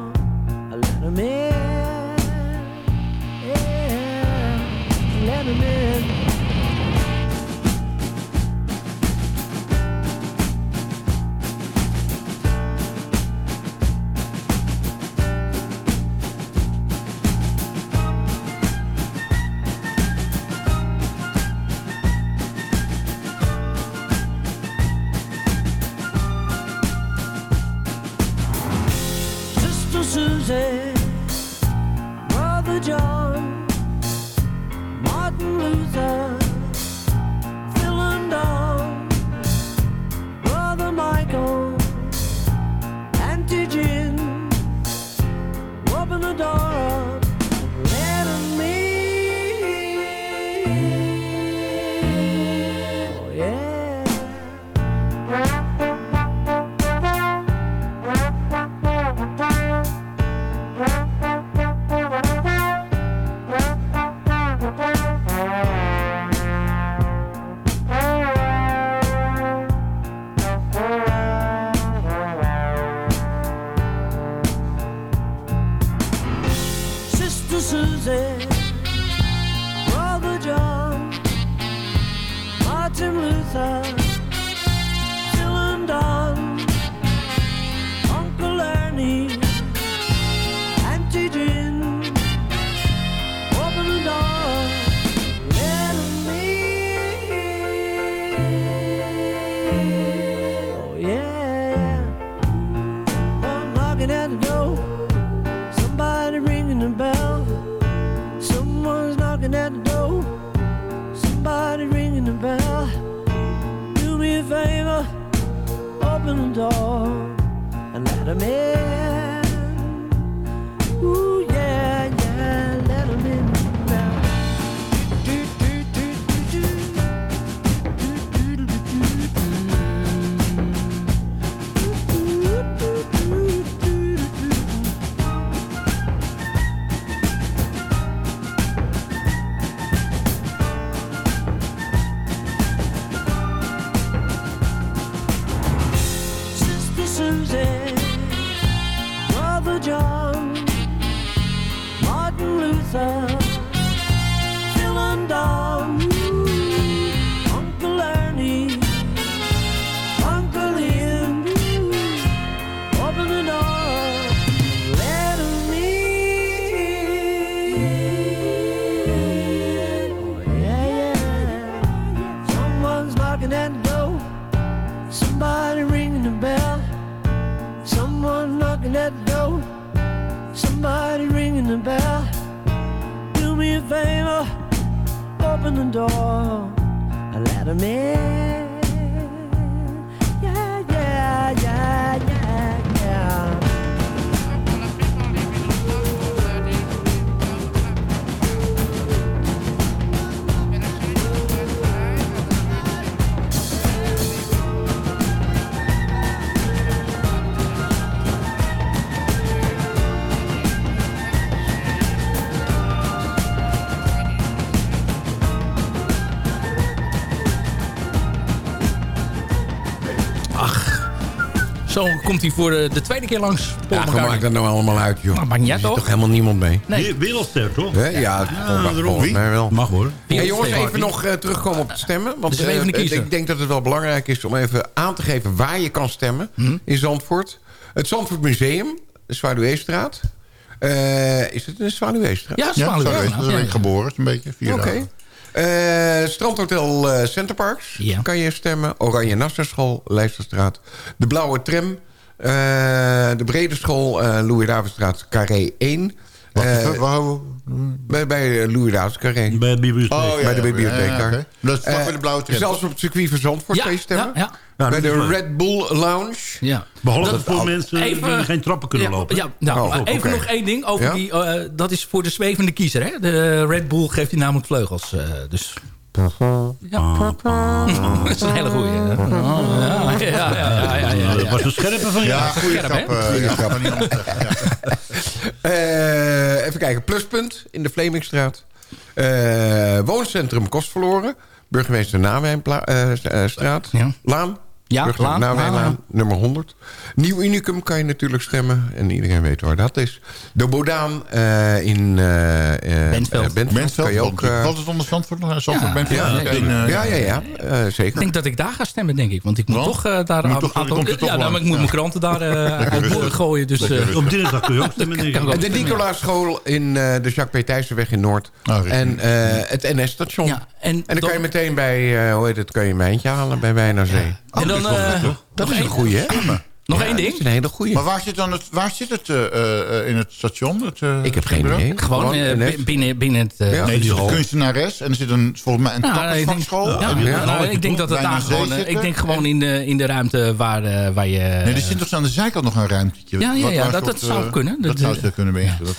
Komt hij voor de, de tweede keer langs. Paul Ja, hoe maakt dat nou allemaal uit, joh? Maakt niet uit, zit toch? toch helemaal niemand mee? Nee. Wereldster, toch? Ja, volgens mij wel. Mag hoor. Hey, jongens, even nog eh, terugkomen op het stemmen. Want De eh, ik denk dat het wel belangrijk is om even aan te geven waar je kan stemmen Hm? in Zandvoort. Het Zandvoort Museum, de Zwaluweestraat. Eh is het een Zwaluweestraat? Ja, Ja, Zwaluwe. zo is het. Ja, Daar ben ik ja. geboren. is een beetje vier Oké. Eh, Strandhotel eh Centerparks Ja. kan je stemmen. Oranje Nasserschool, Leijsterstraat. De Blauwe Tram. eh, de Brede School, eh Louis Davidstraat, Carré 1. Wacht even, waar- bij, bij Louis Davids Carré. Bij de bibliotheek. Oh, ja, bij de ja, bibliotheek ja. Dat is vlak Eh, bij de blauwe tram, Zelfs op het circuit van Zandvoort Ja, stemmen. ja, ja. Ja, bij de. Red Bull Lounge. Ja. Behalve Dat- voor mensen even- die geen trappen kunnen ja, lopen. Ja, nou, Oh, even nog één ding over Ja? die. eh, dat is voor de zwevende kiezer. Hè? De Red Bull geeft hij namelijk vleugels. eh, dus. Ja. [LAUGHS] dat is een hele goeie. Ja, ja, ja, ja, ja, ja, Dat ja. was een scherpe van jou. Ja, goede Scherp, grap. hè? eh, ja, [LAUGHS] Eh, even kijken. Pluspunt in de Vlemingstraat. Eh, wooncentrum Kost verloren. Burgemeester Nawijnstraat. Ja. Laan. Ja, Laan, Nawijnlaan, Laan, nummer 100. Nieuw Unicum kan je natuurlijk stemmen. En iedereen weet waar dat is. De Bodaan eh, in eh, eh, Bentveld. Bentveld kan je ook... Eh, wat is het onder Zandvoort nog? Zandvoort, Ja, Bentveld? ja, eh, ja, ja, ja. eh, Ik zeker. denk dat ik daar ga stemmen, denk ik. Want ik moet Want? toch eh, daar Moet aan- toch- aantal- toch Ja, nou, ik moet mijn kranten daar eh, [LAUGHS] uit gooien. Dus, eh, Op dinsdag kun je ook [LAUGHS] stemmen, de Nicolaaschool in eh, de Jacques P. Thijssenweg in Noord. Ah, en eh, het NS-station. ja, en, En dan kan je meteen bij, eh, hoe heet het, kan je een mijntje halen bij Wijn aan Zee. en dan, eh, Dat nog is een goeie, hè? Nog Ja, één Dat ding. is een hele goeie. Maar waar zit, dan het, waar zit het eh, eh, in het station? Het, eh, Ik heb geen idee. Gewoon binnen, binnen het... eh, Ja. Nee, er zit een kunstenares en er zit een, volgens mij een Nou, denk, tappersvakschool. ja, nou, ik denk dat het daar gewoon... zitten. ik denk gewoon in de, in de ruimte waar, waar je... Nee, er zit toch aan de zijkant nog een ruimtetje. Ja, ja, dat- dat zou kunnen. Dat Dat, zou ze kunnen beïnvloeden.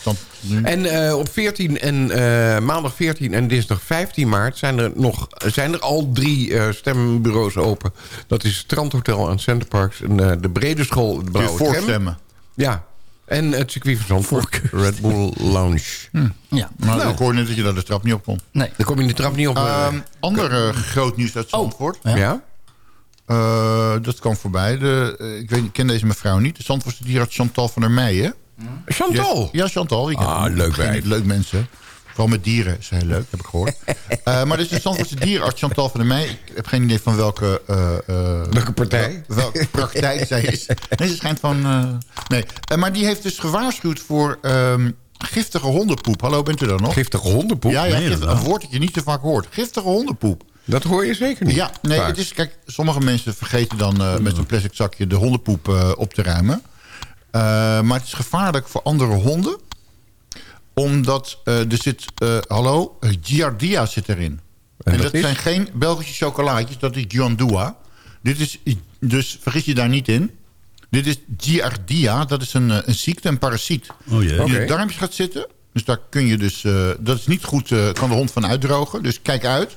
En eh, op 14 en eh, maandag 14 en dinsdag 15 maart zijn er, nog, zijn er al drie eh, stembureaus open. Dat is het Strandhotel aan Centerparks en eh, de Brede School, de Kun je Blauwe Tram. voorstemmen. Ja, en het circuit van Zandvoort, Red Bull Lounge. Ja. Maar Nou. ik hoor net dat je daar de trap niet op komt. Nee. Daar kom je de trap niet op. Ehm, ander eh, groot nieuws uit Zandvoort. Ja. ja? Eh, dat kwam voorbij. De, ik, weet, ik ken deze mevrouw niet. De Zandvoortse dierarts Chantal van der Meijen. Chantal? Ja, Chantal. Ik Ah, heb- leuk geen- wijf. [LAUGHS] Leuk mensen. Vooral met dieren is heel leuk, heb ik gehoord. [LAUGHS] Eh, maar dit is de Zandvoortse dierarts Chantal van der Meij. Ik heb geen idee van welke... eh, eh, Welke partij? wel- welke praktijk zij is. [LAUGHS] Nee, ze schijnt van... eh, nee. Maar die heeft dus gewaarschuwd voor ehm, giftige hondenpoep. Hallo, bent u daar nog? Giftige hondenpoep? Ja, ja een woord dat je niet te vaak hoort. Giftige hondenpoep. Dat hoor je zeker niet. Ja, nee, Vaak. het is, kijk, sommige mensen vergeten dan eh, met zo'n plastic zakje de hondenpoep eh, op te ruimen. Eh, maar het is gevaarlijk voor andere honden. Omdat eh, er zit... eh, hallo? eh, Giardia zit erin. En, dat zijn geen Belgische chocolaatjes. Dat is Giandua. Dit is... Dus vergis je daar niet in. Dit is Giardia. Dat is een, een ziekte, een parasiet. Oh jee. Die in de darmpjes gaat zitten. Dus daar kun je dus... dat is niet goed... kan de hond van uitdrogen. Dus kijk uit.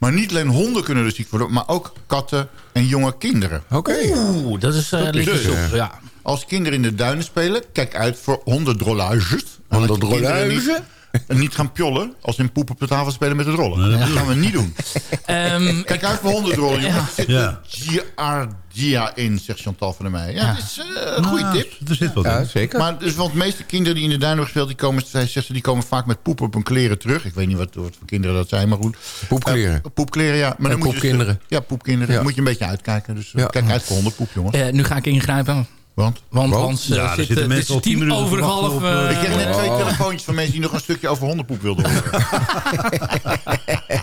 Maar niet alleen honden kunnen er ziek worden... maar ook katten en jonge kinderen. Oké. Oeh, dat is uh, dus, op. eh, Ja. Als kinderen in de duinen spelen, kijk uit voor hondendrollages. Hondendrollage? Niet, en niet gaan pjollen als in poep op de tafel spelen met het rollen. Dat gaan we niet doen. [LAUGHS] Ehm, Kijk uit voor hondendrollen. Er zit Ja. Giardia in, zegt Chantal van der Meij. Ja, dat is eh, een goede Nou, tip. Er zit wat Ja, in. zeker. Maar dus, want de meeste kinderen die in de duinen hebben gespeeld... die komen, zij zegt ze, die komen vaak met poep op hun kleren terug. Ik weet niet wat, wat voor kinderen dat zijn, maar goed. Poepkleren. Eh, poepkleren, ja. Maar En dan moet je dus, poepkinderen. ja, poepkinderen. Ja. Daar moet je een beetje uitkijken. Dus eh, Ja. kijk uit voor hondenpoep, jongens. eh, nu ga ik ingrijpen. Want? Want, eh, Ja, er zit, zitten mensen is al tien over half. op, eh, eh, Ik kreeg net twee telefoontjes van mensen die nog een stukje over hondenpoep wilden horen.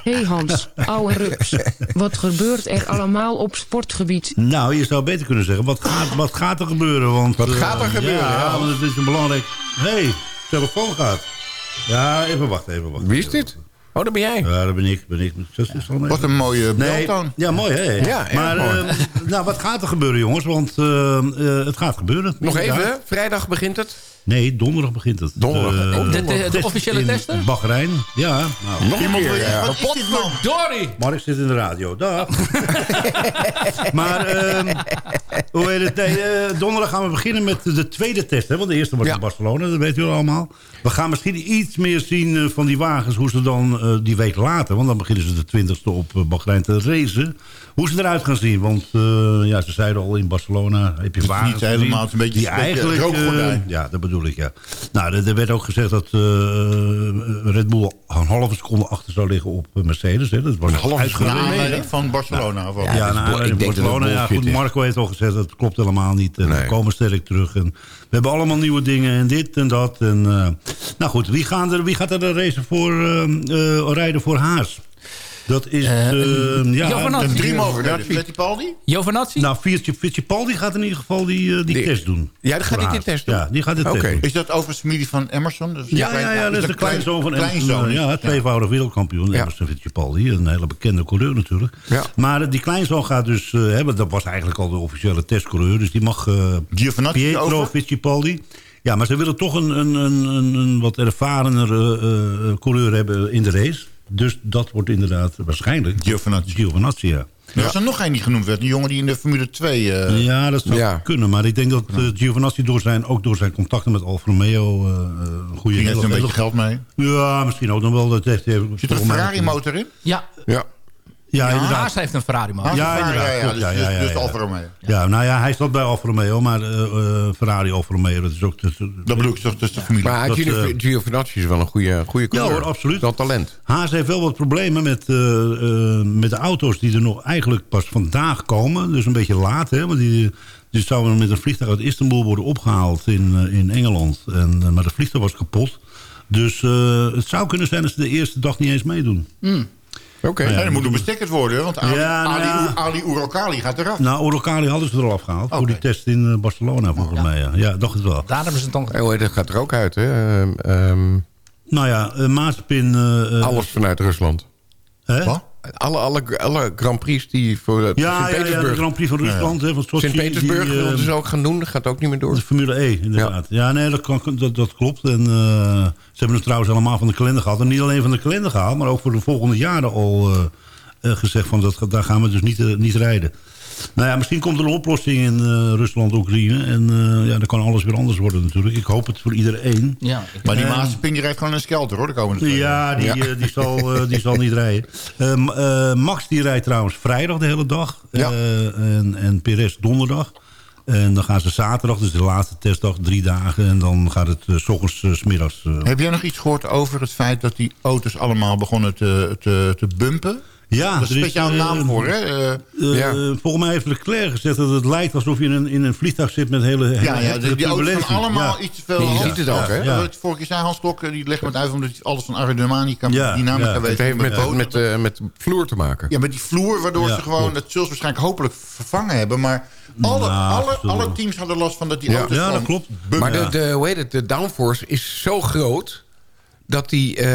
hey Hans, ouwe rups. Wat gebeurt er allemaal op sportgebied? Nou, je zou beter kunnen zeggen, wat gaat, wat gaat er gebeuren? Want, Wat eh, gaat er gebeuren, Ja, ja. want het is een belangrijk... Hé, hey, telefoon gaat. Ja, even wachten, even wachten. Wie is dit? Oh, dat ben jij. Ja, dat ben ik. Ben ik. Dat is even- Wat een mooie Nee, beltoon. ja, mooi hè? Ja, maar mooi. eh, nou, wat gaat er gebeuren jongens? Want eh, eh, het gaat gebeuren. Nog even, vrijdag begint het. Nee, donderdag begint het. Donderdag. Eh, Oh, de, de, de officiële in testen? Bahrein. Ja. Nou, Nog een Iemand ja. Wat is dit man? Dory! Mark zit in de radio. Dag. [LAUGHS] maar, ehm, hoe heet het? Nee, eh, donderdag gaan we beginnen met de tweede test. Hè? Want de eerste was Ja. in Barcelona, dat weten jullie allemaal. We gaan misschien iets meer zien eh, van die wagens. Hoe ze dan eh, die week later, want dan beginnen ze de 20ste op eh, Bahrein te racen. Hoe ze eruit gaan zien. Want eh, ja, ze zeiden al in Barcelona heb je is wagens niet helemaal, gezien het is een beetje- die een eigenlijk... rookgordijn. eh, ja, dat bedoel ik, ja. Nou, er, er werd ook gezegd dat eh, Red Bull een halve seconde achter zou liggen op Mercedes. Hè. Dat was Een halve aanleiding van Barcelona. Ja, is nou, ik in denk dat het Barcelona, ja, goed, is. Marco heeft al gezegd, dat klopt helemaal niet. En Nee. we komen sterk terug. En we hebben allemaal nieuwe dingen en dit en dat. En, eh, nou goed, wie, gaan er, wie gaat er de race voor, eh, eh, rijden voor Haas? Dat is... Eh, ja. Een drie dat- mogelijkheden. Fittipaldi? Giovanazzi? Nou, Fittipaldi gaat in ieder geval die, eh, die, Die- test doen. Ja, die gaat die test doen? Ja, die gaat de test Oké. doen. Is dat overigens familie van Emerson? Dat Ja, klein- ja, ja, dat is de kleinzoon van Emerson. kleinzoon, Ja, tweevoudig wereldkampioen. Ja. Emerson Fittipaldi, een hele bekende coureur natuurlijk. Ja. Maar eh, die kleinzoon gaat dus... hebben, dat was eigenlijk al de officiële testcoureur. Dus die mag... eh, Pietro over? Fittipaldi. Ja, maar ze willen toch een, een, een, een, wat ervarenere eh, eh, coureur hebben in de race. Dus dat wordt inderdaad waarschijnlijk... Giovinazzi. Giovinazzi, ja. Er was er nog één die genoemd werd. Die jongen die in de Formule 2... eh, Ja, dat zou Ja. kunnen. Maar ik denk dat Giovinazzi door zijn, ook door zijn contacten met Alfa Romeo... eh, een goede Die heeft een beetje geld mee. Ja, misschien ook nog wel. Dat heeft, heeft, Zit er een Ferrari motor in? Ja. Ja. Ja, Ja, inderdaad. Haas heeft een Ferrari man. Ja, inderdaad, ja, ja, dus- Ja, ja, dus- ja, dus ja. Alfa Romeo. Ja, nou ja, hij zat bij Alfa Romeo, maar eh, eh, Ferrari Alfa Romeo, dat is ook... Dat, Dat bedoel ik toch, dus de familie. Maar Dat, Gio- eh, Giovinazzi is wel een goede, goede Ja coureur. hoor, absoluut. Wel talent. Haas heeft wel wat problemen met, eh, eh, met de auto's die er nog eigenlijk pas vandaag komen. Dus een beetje laat, hè. Want die, die zouden met een vliegtuig uit Istanbul worden opgehaald in, in Engeland. En, maar de vliegtuig was kapot. Dus eh, het zou kunnen zijn dat ze de eerste dag niet eens meedoen. Oké. Ja, dan moet er bestekkerd worden, want Ali, Ja, nou Ali, ja. Ali Urokali gaat eraf. Nou, Orokali hadden ze er al afgehaald. Voor die test in eh, Barcelona volgens mij. Ja. ja, dacht het wel. Daar hebben ze het dan... Oh, dat gaat er ook uit, hè? Ehm, ehm, Nou ja, uh, Mazepin... eh, eh, alles vanuit Rusland. Hè? Alle, alle, alle Grand Prix die voor Ja, uh, ja, ja, de Sint-Petersburg... Grand Prix van Rusland. van Sochi, Sint-Petersburg eh, wilden ze ook gaan doen. Dat gaat ook niet meer door. De Formule E, inderdaad. Ja, nee, dat, kan, dat, dat klopt. En eh, ze hebben het trouwens allemaal van de kalender gehad. En niet alleen van de kalender gehaald, maar ook voor de volgende jaren al eh, eh, gezegd van dat, daar gaan we dus niet, eh, niet rijden. Nou ja, misschien komt er een oplossing in eh, Rusland, Oekraïne. En eh, ja, dan kan alles weer anders worden natuurlijk. Ik hoop het voor iedereen. Ja, Maar die Eh, Mazepin die rijdt gewoon een skelter, hoor, de komende twee Ja, die, eh, die, zal, eh, die zal niet rijden. Eh, M- eh, Max die rijdt trouwens vrijdag de hele dag. Ja. Eh, en, en Perez donderdag. En dan gaan ze zaterdag, dus de laatste testdag, drie dagen. En dan gaat het eh, s ochtends, eh, s middags. eh. Heb jij nog iets gehoord over het feit dat die auto's allemaal begonnen te, te, te bumpen? Dat Ja, is er een speciale eh, naam voor, hè? Eh, eh, Volgens mij heeft Leclerc gezegd dat het lijkt alsof je in een, in een vliegtuig zit met hele, hele ja, ja, heftige die, auto's gaan allemaal Ja. iets te veel... Je ziet het ook, hè? Vorige keer zei, Hans Klok, die legt me het uit... omdat hij alles van aerodynamica, Ja, dynamica ja. weet. Het heeft met, met, met vloer te maken. Ja, met die vloer, waardoor ze gewoon... Het zullen ze waarschijnlijk hopelijk vervangen hebben. Maar alle, Nou, alle, alle teams hadden last van dat die Ja. auto's Ja, dat klopt. Maar de, de, hoe heet het, de downforce is zo groot... dat die,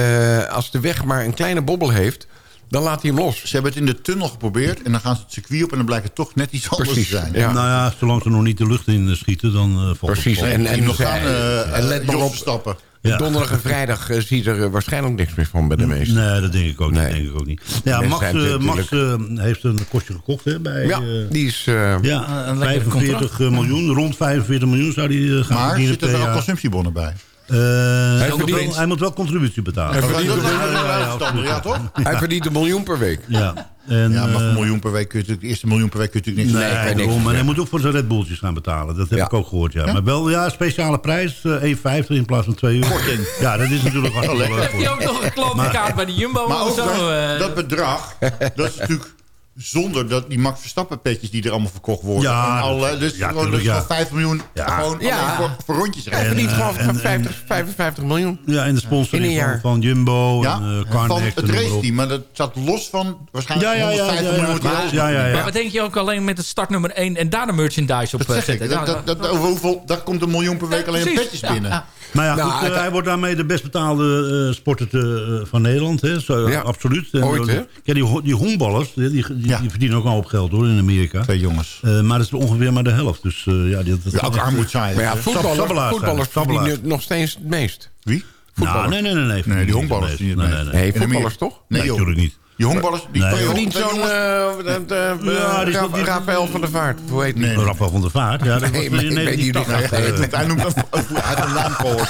als de weg maar een kleine bobbel heeft... dan laat hij hem los. Ze hebben het in de tunnel geprobeerd... en dan gaan ze het circuit op en dan blijkt het toch net iets anders Precies, te zijn. ja. Nou ja, zolang ze nog niet de lucht in schieten, dan eh valt Precies. het En, wel. en, nog gaan, eh, en let maar op, Verstappen. Ja. donderdag en vrijdag eh, zie je er waarschijnlijk niks meer van bij de meesten. Nee, dat denk ik ook Nee. niet. Denk ik ook niet. Ja, Mensen Max, eh, eh, heeft een kostje gekocht hè, bij... Ja, die is... eh, ja, een lekker 45 miljoen, rond 45 miljoen zou die gaan Maar zitten er ook jaar. consumptiebonnen bij? Eh, hij, verdient- moet wel, hij moet wel contributie betalen. Hij verdient een een miljoen. hele uitstander, ja toch? Hij verdient een miljoen per week. Ja, en, Ja, maar eh, een miljoen per week kun je natuurlijk... De eerste miljoen per week kun je natuurlijk niks Nee, niks maar hij moet ook voor zijn Red Bulltjes gaan betalen. Dat heb Ja. ik ook gehoord, ja. Ja? Maar wel, ja, speciale prijs, eh 1,50 in plaats van 2 euro. Korting. Ja, dat is natuurlijk [LAUGHS] hartstikke lekker. leuk. Heb je ook nog een klantenkaart bij de Jumbo Maar of ook zo? dat, eh? dat bedrag, dat is natuurlijk zonder dat die Max Verstappen petjes die er allemaal verkocht worden. Ja, en alle, dat- dus ja, gewoon, tuurlijk, dus ja. gewoon 5 miljoen Ja. gewoon Ja. voor, voor rondjes rijden. verdient gewoon en- en- 50, 55 miljoen. Ja, en de sponsoring In een van, jaar. van Jumbo Ja, en uh, van het raceteam, maar dat zat los van waarschijnlijk Ja, ja, ja, 150 ja, ja, miljoen. ja, ja, ja, ja. Maar wat denk je ook alleen met het startnummer 1 en daar de merchandise op Dat eh, zetten? Dat, dat, dat, over hoeveel, daar komt een miljoen per week Ja, alleen precies. petjes Ja, binnen. Maar ja, Nou, goed, eh, hij wordt daarmee de best betaalde eh, sporter te, eh, van Nederland. Hè? Zo, Ja. Absoluut. En, Ooit, hè? Ja, die, die honkballers, die, die, die verdienen ook al op geld hoor, in Amerika. Twee jongens. Eh, maar dat is ongeveer maar de helft. Dus eh, ja, die, dat Ja, ook echt- armoedzaaien. Maar ja, voetballers, voetballers zijn het, verdienen nog steeds het meest. Wie? Nou, nee, nee, nee. Nee, Nee, die honkballers nee, nee, meest. nee, nee. Voetballers toch? Nee, natuurlijk niet. Die honkballers, die Nee, joh. Niet zo'n eh, Ja, die dat- die- Rafael van der Vaart. Hoe heet die? Nee. Rafael van der Vaart. Ja, dat Nee, was niet wie die 1980. gaat eh, [LAUGHS] Hij noemt hem hij had een gehoord.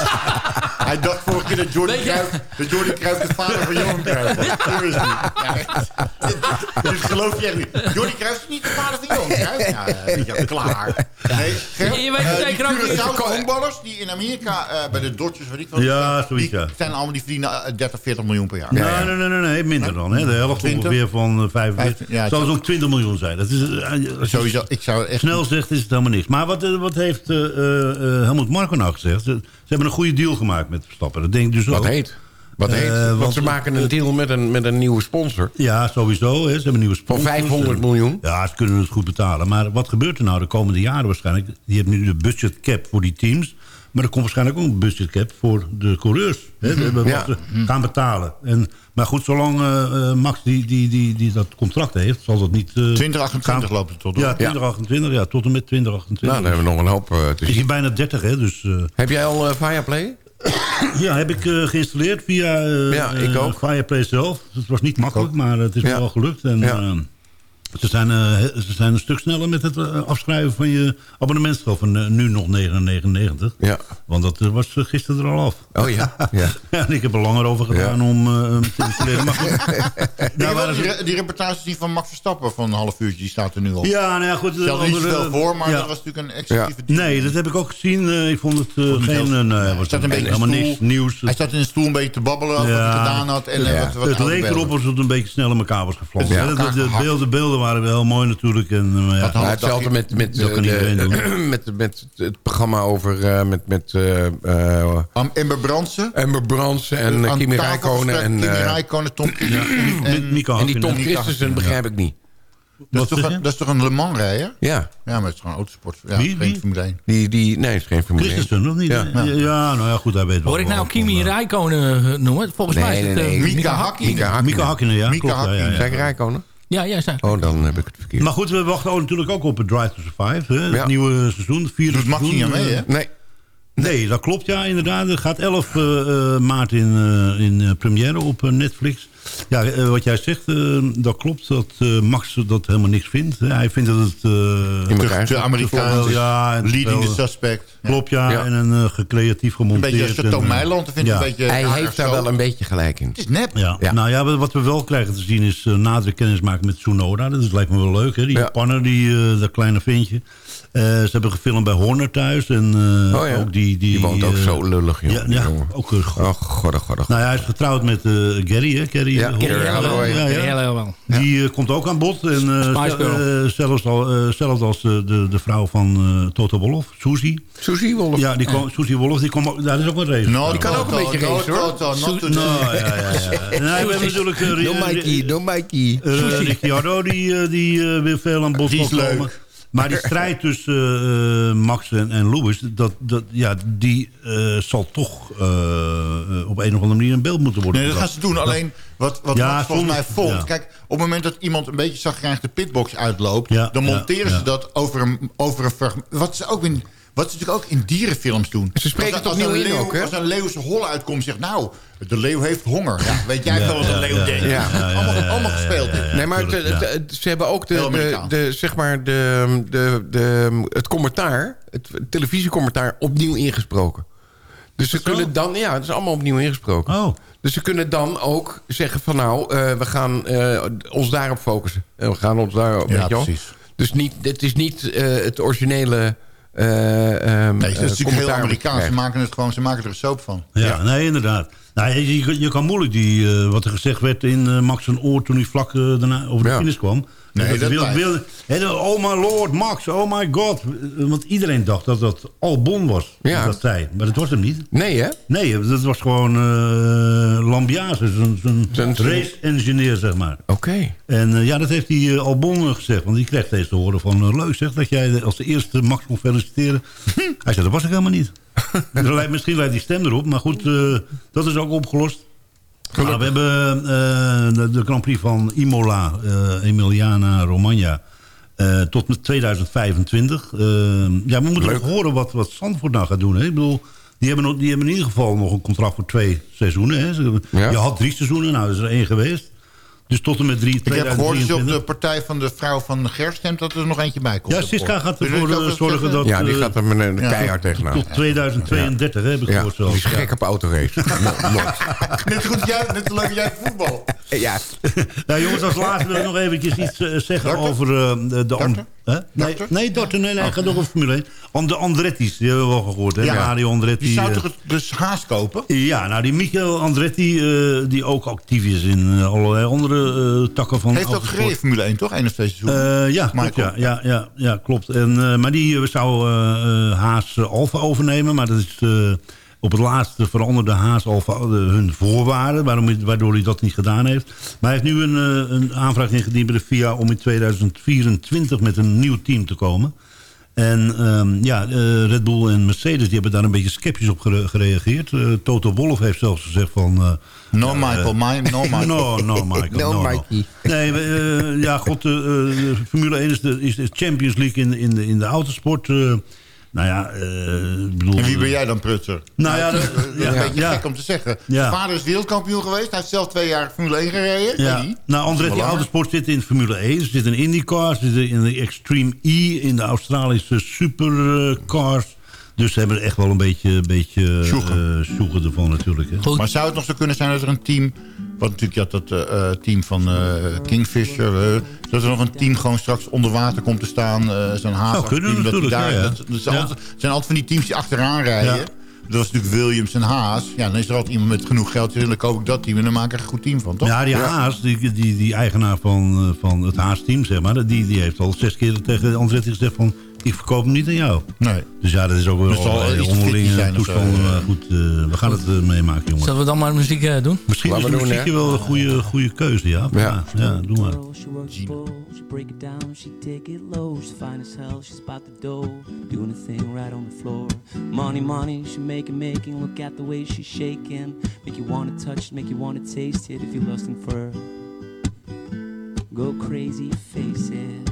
Hij dacht vorige keer dat Jordi Cruijff, dat Jordi Cruijff de vader van Johan Cruijff was. Echt. Dus geloof je echt niet. Jordi Cruijff is niet de vader van Johan Cruijff. Ja, eh, ja, klaar. Nee, Je weet eh, zeker die honkballers die in Amerika eh, bij de Dodgers, weet ik wat. Ja, zoiets, die ja. zijn allemaal die verdienen eh, 30, 40 miljoen per jaar. Nee, nee, nee, nee, nee, minder dan. Hè. Helft 20? ongeveer van eh, 45. Ja, zou het- zo'n 20 miljoen zijn. Dat is, eh, als je Sowieso, ik zou echt... snel zegt, is het helemaal niks. Maar wat, eh, wat heeft eh, eh, eh, Helmut Marko nou gezegd? Ze, ze hebben een goede deal gemaakt met Verstappen. Dat denk ik dus ook. Wat heet? Wat Eh, heet? Want, want- ze maken een deal met een, met een nieuwe sponsor. Ja, sowieso. Hè. Ze hebben een nieuwe Van sponsors. 500 miljoen. Ja, ze kunnen het goed betalen. Maar wat gebeurt er nou de komende jaren waarschijnlijk? Die hebben nu de budget cap voor die teams. Maar er komt waarschijnlijk ook een budget cap voor de coureurs. Hè, de- wat Ja. ze gaan betalen. En, maar goed, zolang eh, eh, Max die, die, die, die dat contract heeft, zal dat niet... eh, 2028 gaan- loopt het tot. Ja, hoor. 2028, ja, tot en met 2028. Nou, dan hebben we nog een hoop eh, te is bijna 30, hè? Dus, Heb jij al Fireplay? ja, heb ik geïnstalleerd via Ja, ik ook. Fireplay zelf. Het was niet makkelijk, maar het is Ja. me wel gelukt. En, Ja. Ze, zijn, eh, ze zijn een stuk sneller met het eh, afschrijven van je abonnementsgeld. Van eh, nu nog 9,99. Ja. Want dat was gisteren er al af. Oh ja. ja. [LAUGHS] Ja, en ik heb er langer over gedaan Ja. om eh, te installeren. Maar goed. [LAUGHS] Die, ze- re- die reportage die van Max Verstappen van een half uurtje, die staat er nu al. ja, nou ja, goed. Stelde eh, niet zoveel voor, maar ja. dat was natuurlijk een exclusieve... Nee, dat heb ik ook gezien. Ik vond het geen... nee, was staat een beetje helemaal stoel. niks nieuws. Hij staat in een stoel een beetje te babbelen over wat hij gedaan had. En Ja. wat, wat het leek erop alsof het een beetje snel in elkaar was. Het in de, de beelden waren wel heel mooi natuurlijk. En, eh, ja. Had- hetzelfde met, met, eh, de- doen. [CLEARS THROAT] met, met het programma over eh, met, met eh, eh, Am- Ember Brandsen. Ember Brandsen en Aan Kimi Räikkönen. En, Kimi eh, Räikkönen, Tom en, en, Mika en die Tom. Christensen begrijp ik niet. dat, is toch een, dat is toch een Le Mans rijder? Ja, Ja, maar het is gewoon autosport. Ja, Wie? geen Wie? Formule 1. die, die, nee, het is geen Formule 1. Christensen, nog niet? Ja. Ja. Ja, nou ja, goed, hij weet wel. Hoor ik nou wel Kimi Räikkönen noemen? Volgens mij is Nee, het... nee, nee. Mika Hakkinen. Mika Hakkinen. Ja. Mika klopt, ja, ja, Hakkinen. ja. Zeg ik Rijkonen? Ja, jij zei Oh, dan heb ik het verkeerd. Maar goed, we wachten ook natuurlijk ook op het Drive to Survive. Hè? Het Ja. nieuwe seizoen, het vierde Doet Max seizoen. niet aan mee, hè? Nee, Nee, dat klopt, ja, inderdaad. Het gaat 11 eh, eh, maart in, eh, in eh, première op Netflix. Ja, wat jij zegt, eh, dat klopt. Dat eh, Max dat helemaal niks vindt. hè. Hij vindt dat het... eh, elkaar. Te Amerikaans. Ja, Leading the suspect. Klopt, ja. Ja. En een uh, gecreatief gemonteerd. Een beetje eh, Meiland, vind ik een beetje Hij heeft daar wel een beetje gelijk in. Het is nep. Ja. Nou ja, wat- wat we wel krijgen te zien is uh, nadere kennismaken met Tsunoda. Dat is, lijkt me wel leuk, hè? Die Ja. Japanner, die, uh, dat kleine ventje. Uh, ze hebben gefilmd bij Horner thuis. En, uh, Oh ja. ook die, die, Die woont ook uh, zo lullig, joh, Ja, ja jongen. ook uh, Oh, god, god, oh, Nou ja, hij is getrouwd met uh, Gary, hè? Gary, Ja, Gary. Die uh, komt ook aan bod. En, uh, Spice zel- Girl. uh, zelfs, al, uh, zelfs als uh, de, de vrouw van uh, Toto Wolff, Suzy. Suzy Wolff. Ja, die kwam, Suzy Wolff, die komt ook, daar is ook een race. Nou, die kan ook een beetje racen, hoor. Su- Nou, ja, ja, ja. [LAUGHS] Nee, we hebben natuurlijk... uh, No Mikey, no Mikey. Ricciardo, die, die weer veel aan bod Die is zal komen. Maar die strijd tussen uh, Max en, en Lewis, dat, dat, ja, die uh, zal toch uh, uh, op een of andere manier in beeld moeten worden Nee, dat gaan ze doen. Alleen wat, wat Ja, Max volgens mij vond... ja. Kijk, op het moment dat iemand een beetje zagrijnig de pitbox uitloopt... Ja, dan monteren ze dat over een, over een fragment. Wat ze ook in... Wat ze natuurlijk ook in dierenfilms doen. Ze spreken het opnieuw in leeuw, ook, hè? Als een leeuw zijn holle uitkomt, zegt nou, de leeuw heeft honger. Ja, weet jij wel wat een leeuw denkt? ja. allemaal allemaal gespeeld. nee, maar ze hebben ook de, de, zeg maar de, de, de, het commentaar, het televisiecommentaar opnieuw ingesproken. Dus ze kunnen dan, ja, het is allemaal opnieuw ingesproken. Oh. Dus ze kunnen dan ook zeggen van nou, eh, we gaan eh, ons daarop focussen. En we gaan ons daarop, Ja, weet je wel? precies. Dus niet, het is niet eh, het originele Nee, het is eh, natuurlijk heel Amerikaans. Ze maken, het gewoon, ze maken er een soap van. Ja, nee, inderdaad. Nou, je, kan moeilijk die, eh, wat er gezegd werd in eh, Max oor toen hij vlak eh, daarna over de Ja. finish kwam. Nee, hij dat hè, de- oh my lord, Max, oh my god. Want iedereen dacht dat dat Albon was, Ja. dat zei. Maar dat was hem niet. Nee, hè? Nee, dat was gewoon eh Lambiase, zijn- race-engineer, zeg maar. Oké. En eh, ja, dat heeft die eh, Albon gezegd. Want die kreeg steeds te horen van... leuk zeg, dat jij als de eerste Max kon feliciteren. [LAUGHS] Hij zei, dat was ik helemaal niet. [LAUGHS] Er Misschien leidt die stem erop. Maar goed, eh, dat is ook opgelost. Nou, we hebben eh, de, de Grand Prix van Imola, eh, Emiliana Romagna... eh, tot met 2025. Eh, ja, we moeten Leuk. nog horen wat, wat Zandvoort nou gaat doen. Hè? Ik bedoel, die hebben, nog, die hebben in ieder geval nog een contract voor twee seizoenen. Hè? Ze- Ja. Je had drie seizoenen, nou is er één geweest. Dus tot en met drie, Ik heb gehoord dat je op 2023. de partij van de vrouw van Gerst stemt... dat er nog eentje bij komt. Ja, Siska gaat Dus ervoor eh, zorgen dat... Ja, die eh, gaat er met een Ja. keihard tegenaan. Tot 2032 heb ik Ja, gehoord zo. die is gek op autorace. [LAUGHS] Net goed jij, net zo leuk als jij voetbal. Ja. [LAUGHS] Nou jongens, als laatste wil ik nog eventjes iets eh, zeggen over eh, de... Hè? Nee, nee, dokter, nee, nee, gaat nog over Formule 1. Om de Andretti's, die hebben we wel gehoord. Hè? Ja. Mario Andretti. Die zou eh, toch dus haast kopen? Ja, nou die Michael Andretti, eh, die ook actief is in eh, allerlei andere eh, takken van Heeft ook gereden Formule 1, toch? Eén of twee seizoenen. Eh, ja, klopt, ja, ja, ja, ja, klopt. En, eh, maar die eh, zou eh, eh, Haas eh, Alfa overnemen. Maar dat is eh, op het laatste veranderde Haas Alfa eh, hun voorwaarden. Waarom, waardoor hij dat niet gedaan heeft. Maar hij heeft nu een, eh, een aanvraag ingediend bij de FIA... om in 2024 met een nieuw team te komen. En ehm, ja, eh, Red Bull en Mercedes die hebben daar een beetje sceptisch op gere- gereageerd. Eh, Toto Wolff heeft zelfs gezegd van... eh, No Michael, my, no [LAUGHS] Michael. No, no, Michael. No, Mikey. Nee, ja, god, Formule 1 is de, is de Champions League in, in, de, in de autosport. Eh, nou ja, eh, ik bedoel... En wie ben jij dan, Prutser? Nou ja, dat is een beetje gek om te zeggen. Vader is wereldkampioen geweest. Hij heeft zelf twee jaar Formule 1 gereden. Ja. Eddie. Nou, Andretti Autosport zit in Formule 1. Ze zit in IndyCar. Ze zit in de Extreme E. In de Australische Supercars. Dus ze hebben echt wel een beetje, beetje Sjoegen. eh, ervan natuurlijk. Hè. Maar zou het nog zo kunnen zijn dat er een team... Wat natuurlijk, je had dat eh, eh, team van eh, Kingfisher... eh, dat er nog een team gewoon straks onder water komt te staan. eh Zo'n haas. Kunnen dat daar, ja, ja. Dat, dat zijn Ja. altijd, zijn altijd van die teams die achteraan rijden. Ja. Dat was natuurlijk Williams en Haas. Ja, dan is er altijd iemand met genoeg geld. Dan koop ik dat team en dan maak ik er een goed team van, toch? Ja, die Haas, die, die, die eigenaar van, eh, van het Haas-team, zeg maar... Die, die heeft al zes keer tegen Andretti gezegd van... ik verkoop hem niet aan jou. Nee. Dus ja, dat is ook wel Dus onderlinge toestanden. ja. Goed, eh, we gaan het eh, meemaken, jongen. Zullen we dan maar muziek eh, doen? Misschien is Laten de we doen, muziekje hè? wel een goede, goede keuze, ja. Ja, ja, doe maar. She works break it down, she take it low. She's fine as hell, she's about the dough, doing a thing right on the floor. Money, money, she make it, making. Look at the way she's shaking, make you wanna touch it, make you wanna taste it. If you're lusting for her, go crazy, face it.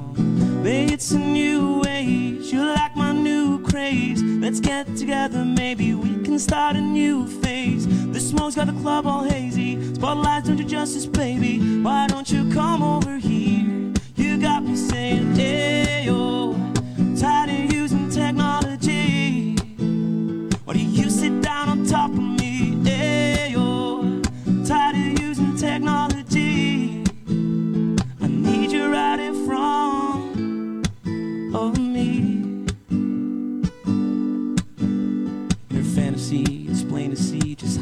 It's a new age. You like my new craze. Let's get together, maybe we can start a new phase. The smoke's got the club all hazy. Spotlights under justice, baby. Why don't you come over here? You got me saying, hey, yo.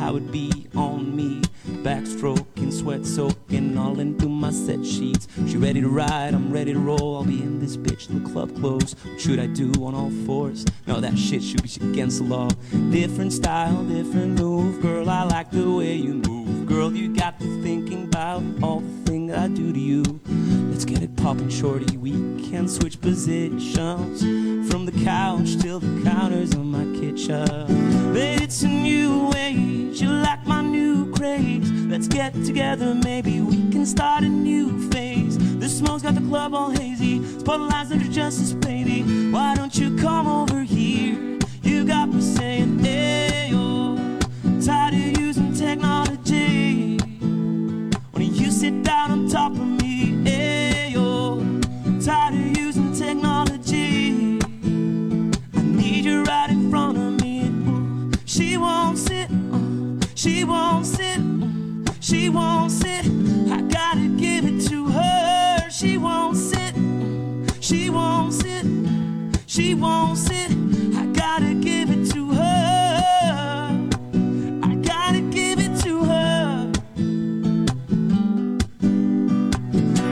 How it be on me. Backstroking, sweat soaking, all into my set sheets. She ready to ride, I'm ready to roll. I'll be in this bitch till club close. What should I do on all fours? No, that shit should be against the law. Different style, different move, girl. I like the way you move, girl. You got me thinking about all the things I do to you. Let's get it poppin', shorty. We can switch positions from the couch till the counters on my kitchen. But it's a new get together, maybe we can start a new phase. The smoke's got the club all hazy. Spotlights under justice, baby. Why don't you come over here? You got me saying, hey, She won't. I gotta give it to her. I gotta give it to her.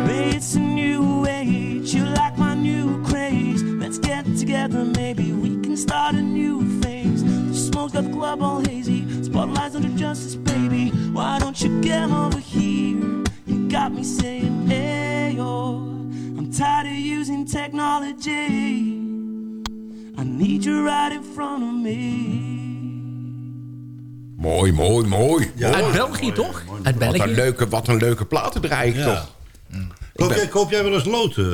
Babe, it's a new age. You like my new craze. Let's get together, maybe we can start a new phase. The smoke's got the club all hazy. Spotlights under justice, baby. Why don't you get over here? You got me saying, hey, yo. I'm tired of using technology. I need you right in front of me. Mooi, mooi, mooi. Uit België, toch? Uit Wat België. een leuke, wat een leuke platen draai ik Ja. toch. Koop, ben- jij, koop jij wel eens lood? eh?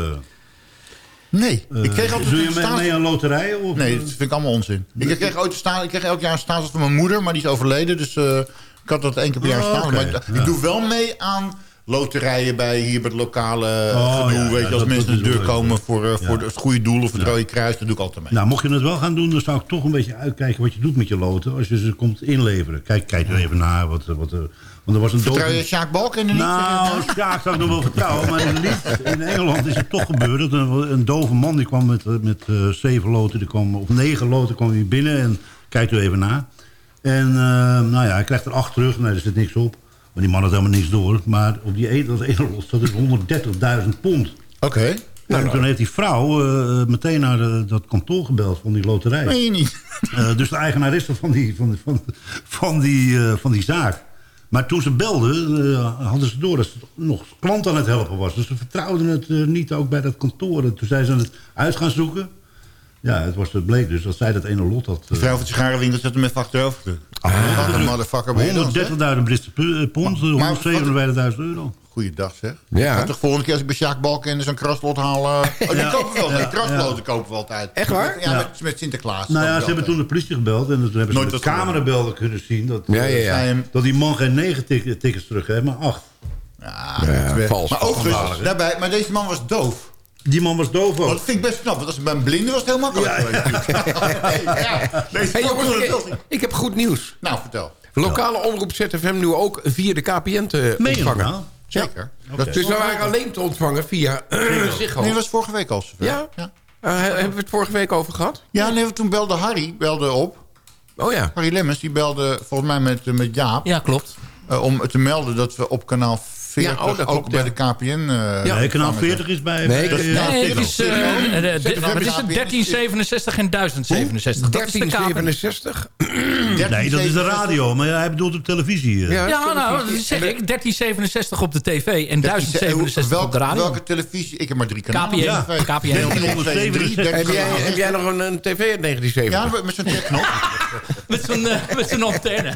Nee, ik kreeg altijd Doe je een mee, staats- mee aan loterijen? Of, Nee, dat vind ik allemaal onzin. Ik kreeg, ooit een sta- ik kreeg elk jaar een status van mijn moeder, maar die is overleden. Dus eh, ik had dat één keer per jaar Oh, staan. Maar ik- ja. ik doe wel mee aan loterijen bij hier bij het lokale Oh, gedoe. ja, weet je, als mensen naar de deur komen voor, eh, voor het goede doel of het. Rode Kruis, dat doe ik altijd mee. Nou, mocht je het wel gaan doen, dan zou ik toch een beetje uitkijken wat je doet met je loten. Als je ze komt inleveren. Kijk, kijk er even naar. Wat, wat, eh, want er was een Vertrouw je. Sjaak Balken er niet? Nou, Sjaak zou ik nog wel vertrouwen. Maar in, Lied- in Engeland is het toch gebeurd. Dat een, een dove man die kwam met, eh, met zeven loten. Die kwam, of negen loten kwam hij binnen. En kijkt u even na. En nou ja, hij krijgt er acht terug. Nee, er zit niks op. Maar die man had helemaal niks door. Maar op die ene, dat ene lot zat dus 130.000 pond. Oké. en toen heeft die vrouw eh, meteen naar eh, dat kantoor gebeld van die loterij. Je niet? Eh, dus de eigenaresse van die, van, van, van, die, van die zaak. Maar toen ze belden, hadden ze door dat ze nog klant aan het helpen was. Dus ze vertrouwden het niet ook bij dat kantoor. En toen zijn ze het uit gaan zoeken. Ja, het, was, het bleek dus dat zij dat ene lot had. De vrouw van het sigarenwinkel zet hem even achterover. Ah, wat een motherfucker ben je dan, zeg. 130.000 Britse eh, pond, eh, Maar 157.000 euro. Goeiedag zeg. Ja. Gaat toch volgende keer als ik bij Sjaak Balken zo'n kraslot haal... [LAUGHS] eh, Oh, die Ja. kopen we wel. Ja. Die krasloten kopen we altijd. Echt waar? Ja, Ja. Met, met Sinterklaas. Nou ja, ze hebben toen de politie gebeld. En toen hebben ze Nooit met dat camerabeelden kunnen zien... Dat, Ja, ja, eh, ja. Dat die man geen negen tickets terug heeft, maar acht. Ja, Ja, vals. Maar overigens, daarbij, maar deze man was doof. Die man was doof ook. dat vind ik best knap, want als ik ben blinde was het heel makkelijk. ja, deze [LAUGHS] Hey, jongens, ik, heb goed nieuws. Nou, vertel. Lokale omroep ZFM nu ook via de KPN te Meen ontvangen. nou? Zeker. Dat is nou eigenlijk alleen te ontvangen via [CLEARS THROAT] Ziggo. Nee, dat was vorige week al zover. Ja? ja. Eh, hebben we het vorige week over gehad? Ja, nee, toen belde Harry belde op. Oh ja. Harry Lemmens, die belde volgens mij met, eh, met Jaap. Ja, klopt. eh, om te melden dat we op kanaal 40, Ja, oh, dat ook klopt, bij ja. de KPN. eh, Ja, nee, kanaal vangen ze. 40 is bij... Nee, bij, dat- eh, Nee, het is, eh, eh, dit- wat is het? 1367 en 1067. Dat is de kabel. 1367? [CLEARS THROAT] Nee, dat is de radio, maar hij bedoelt op televisie. eh. Ja, nou, dat zeg ik. 1367 op de tv en 1067 op de radio. Welke televisie? Ik heb maar drie kanalen. KPN. Ja. KPN. 1967. Heb jij, heb jij nog een, tv uit 1970? Ja, met zo'n techknop. [LAUGHS] Met zo'n eh, antenne.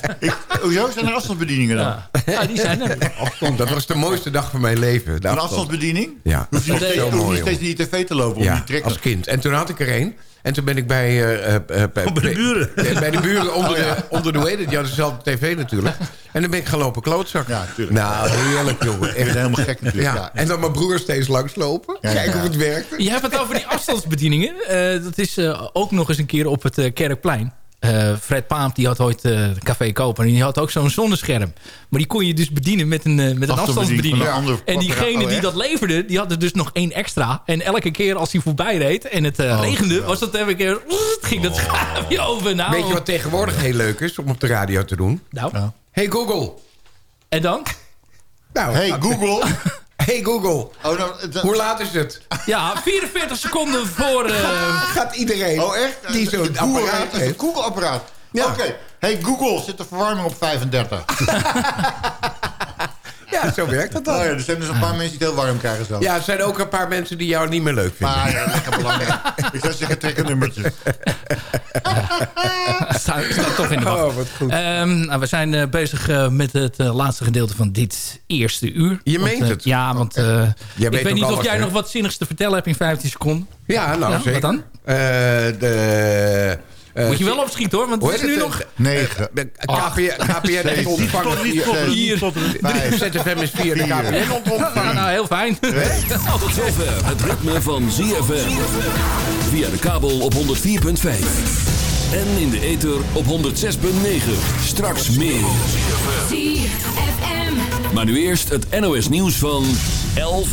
Hoezo? Zijn er afstandsbedieningen dan? Ja. ja, die zijn er. Afstand, dat was de mooiste dag van mijn leven. De Een afstand. afstandsbediening? Ja, Hoef je niet is steeds- je niet steeds die tv te lopen om die Ja, trekken. als kind. En toen had ik er een. En toen ben ik bij... eh, eh, eh, bij, bij de buren. Ja, bij de buren onder, Oh, ja. de, onder de, hoe? Die hadden dezelfde tv natuurlijk. En dan ben ik gaan lopen klootzak. Ja, tuurlijk. Nou, heerlijk jongen. Ik ben helemaal gek natuurlijk. Ja. Ja. En dan mijn broer steeds langslopen. Ja, ja, Kijken ja. of het werkte. Je hebt het over die afstandsbedieningen. Eh, dat is eh, ook nog eens een keer op het Kerkplein. Eh, Fred Paap die had ooit eh Café Koper. En die had ook zo'n zonnescherm. Maar die kon je dus bedienen met een, eh, met een afstandsbediening. En diegene. Oh, die dat leverde, die had er dus nog één extra. En elke keer als hij voorbij reed en het Oh, regende, was dat even een keer... [LAUGHS] ging dat schaapje over. Nou, Weet je wat tegenwoordig heel leuk is om op de radio te doen? Nou, Hey Google. en dan? Nou, Hey Google. [LAUGHS] Hey Google. Oh, dan- Hoe laat is het? Ja, 44 seconden voor... eh, Gaat iedereen oh echt? die zo'n apparaat heeft. een Google-apparaat. Ja. Oké. Hey Google, zit de verwarming op 35? [LAUGHS] Ja, zo werkt dat Oh dan. ja, dus er zijn dus een paar mensen die het heel warm krijgen zelf. Ja, er zijn ook een paar mensen die jou niet meer leuk vinden. Maar ja, lekker belangrijk. [LAUGHS] Ik zou zeggen, trek een nummertje. [LAUGHS] staat, staat toch in de wacht. Oh, wat goed. Ehm, nou, we zijn eh, bezig eh, met het eh, laatste gedeelte van dit eerste uur. Je Want, meent het? Ja, want eh, Jij ik weet niet of jij nog wat zinnigs te vertellen hebt in 15 seconden. Ja, nou Ja, zeker. wat dan? Eh, de, Moet je wel opschieten hoor, want het is nu nog... Negen. [LAUGHS] De KPN, KPN heeft ontvangen. ZFM is via de Vier. KPN Nou, ontvangen. nou, heel fijn. Tot zover het ritme van ZFM. Via de kabel op 104.5. En in de ether op 106.9. Straks meer. Maar nu eerst het NOS nieuws van 11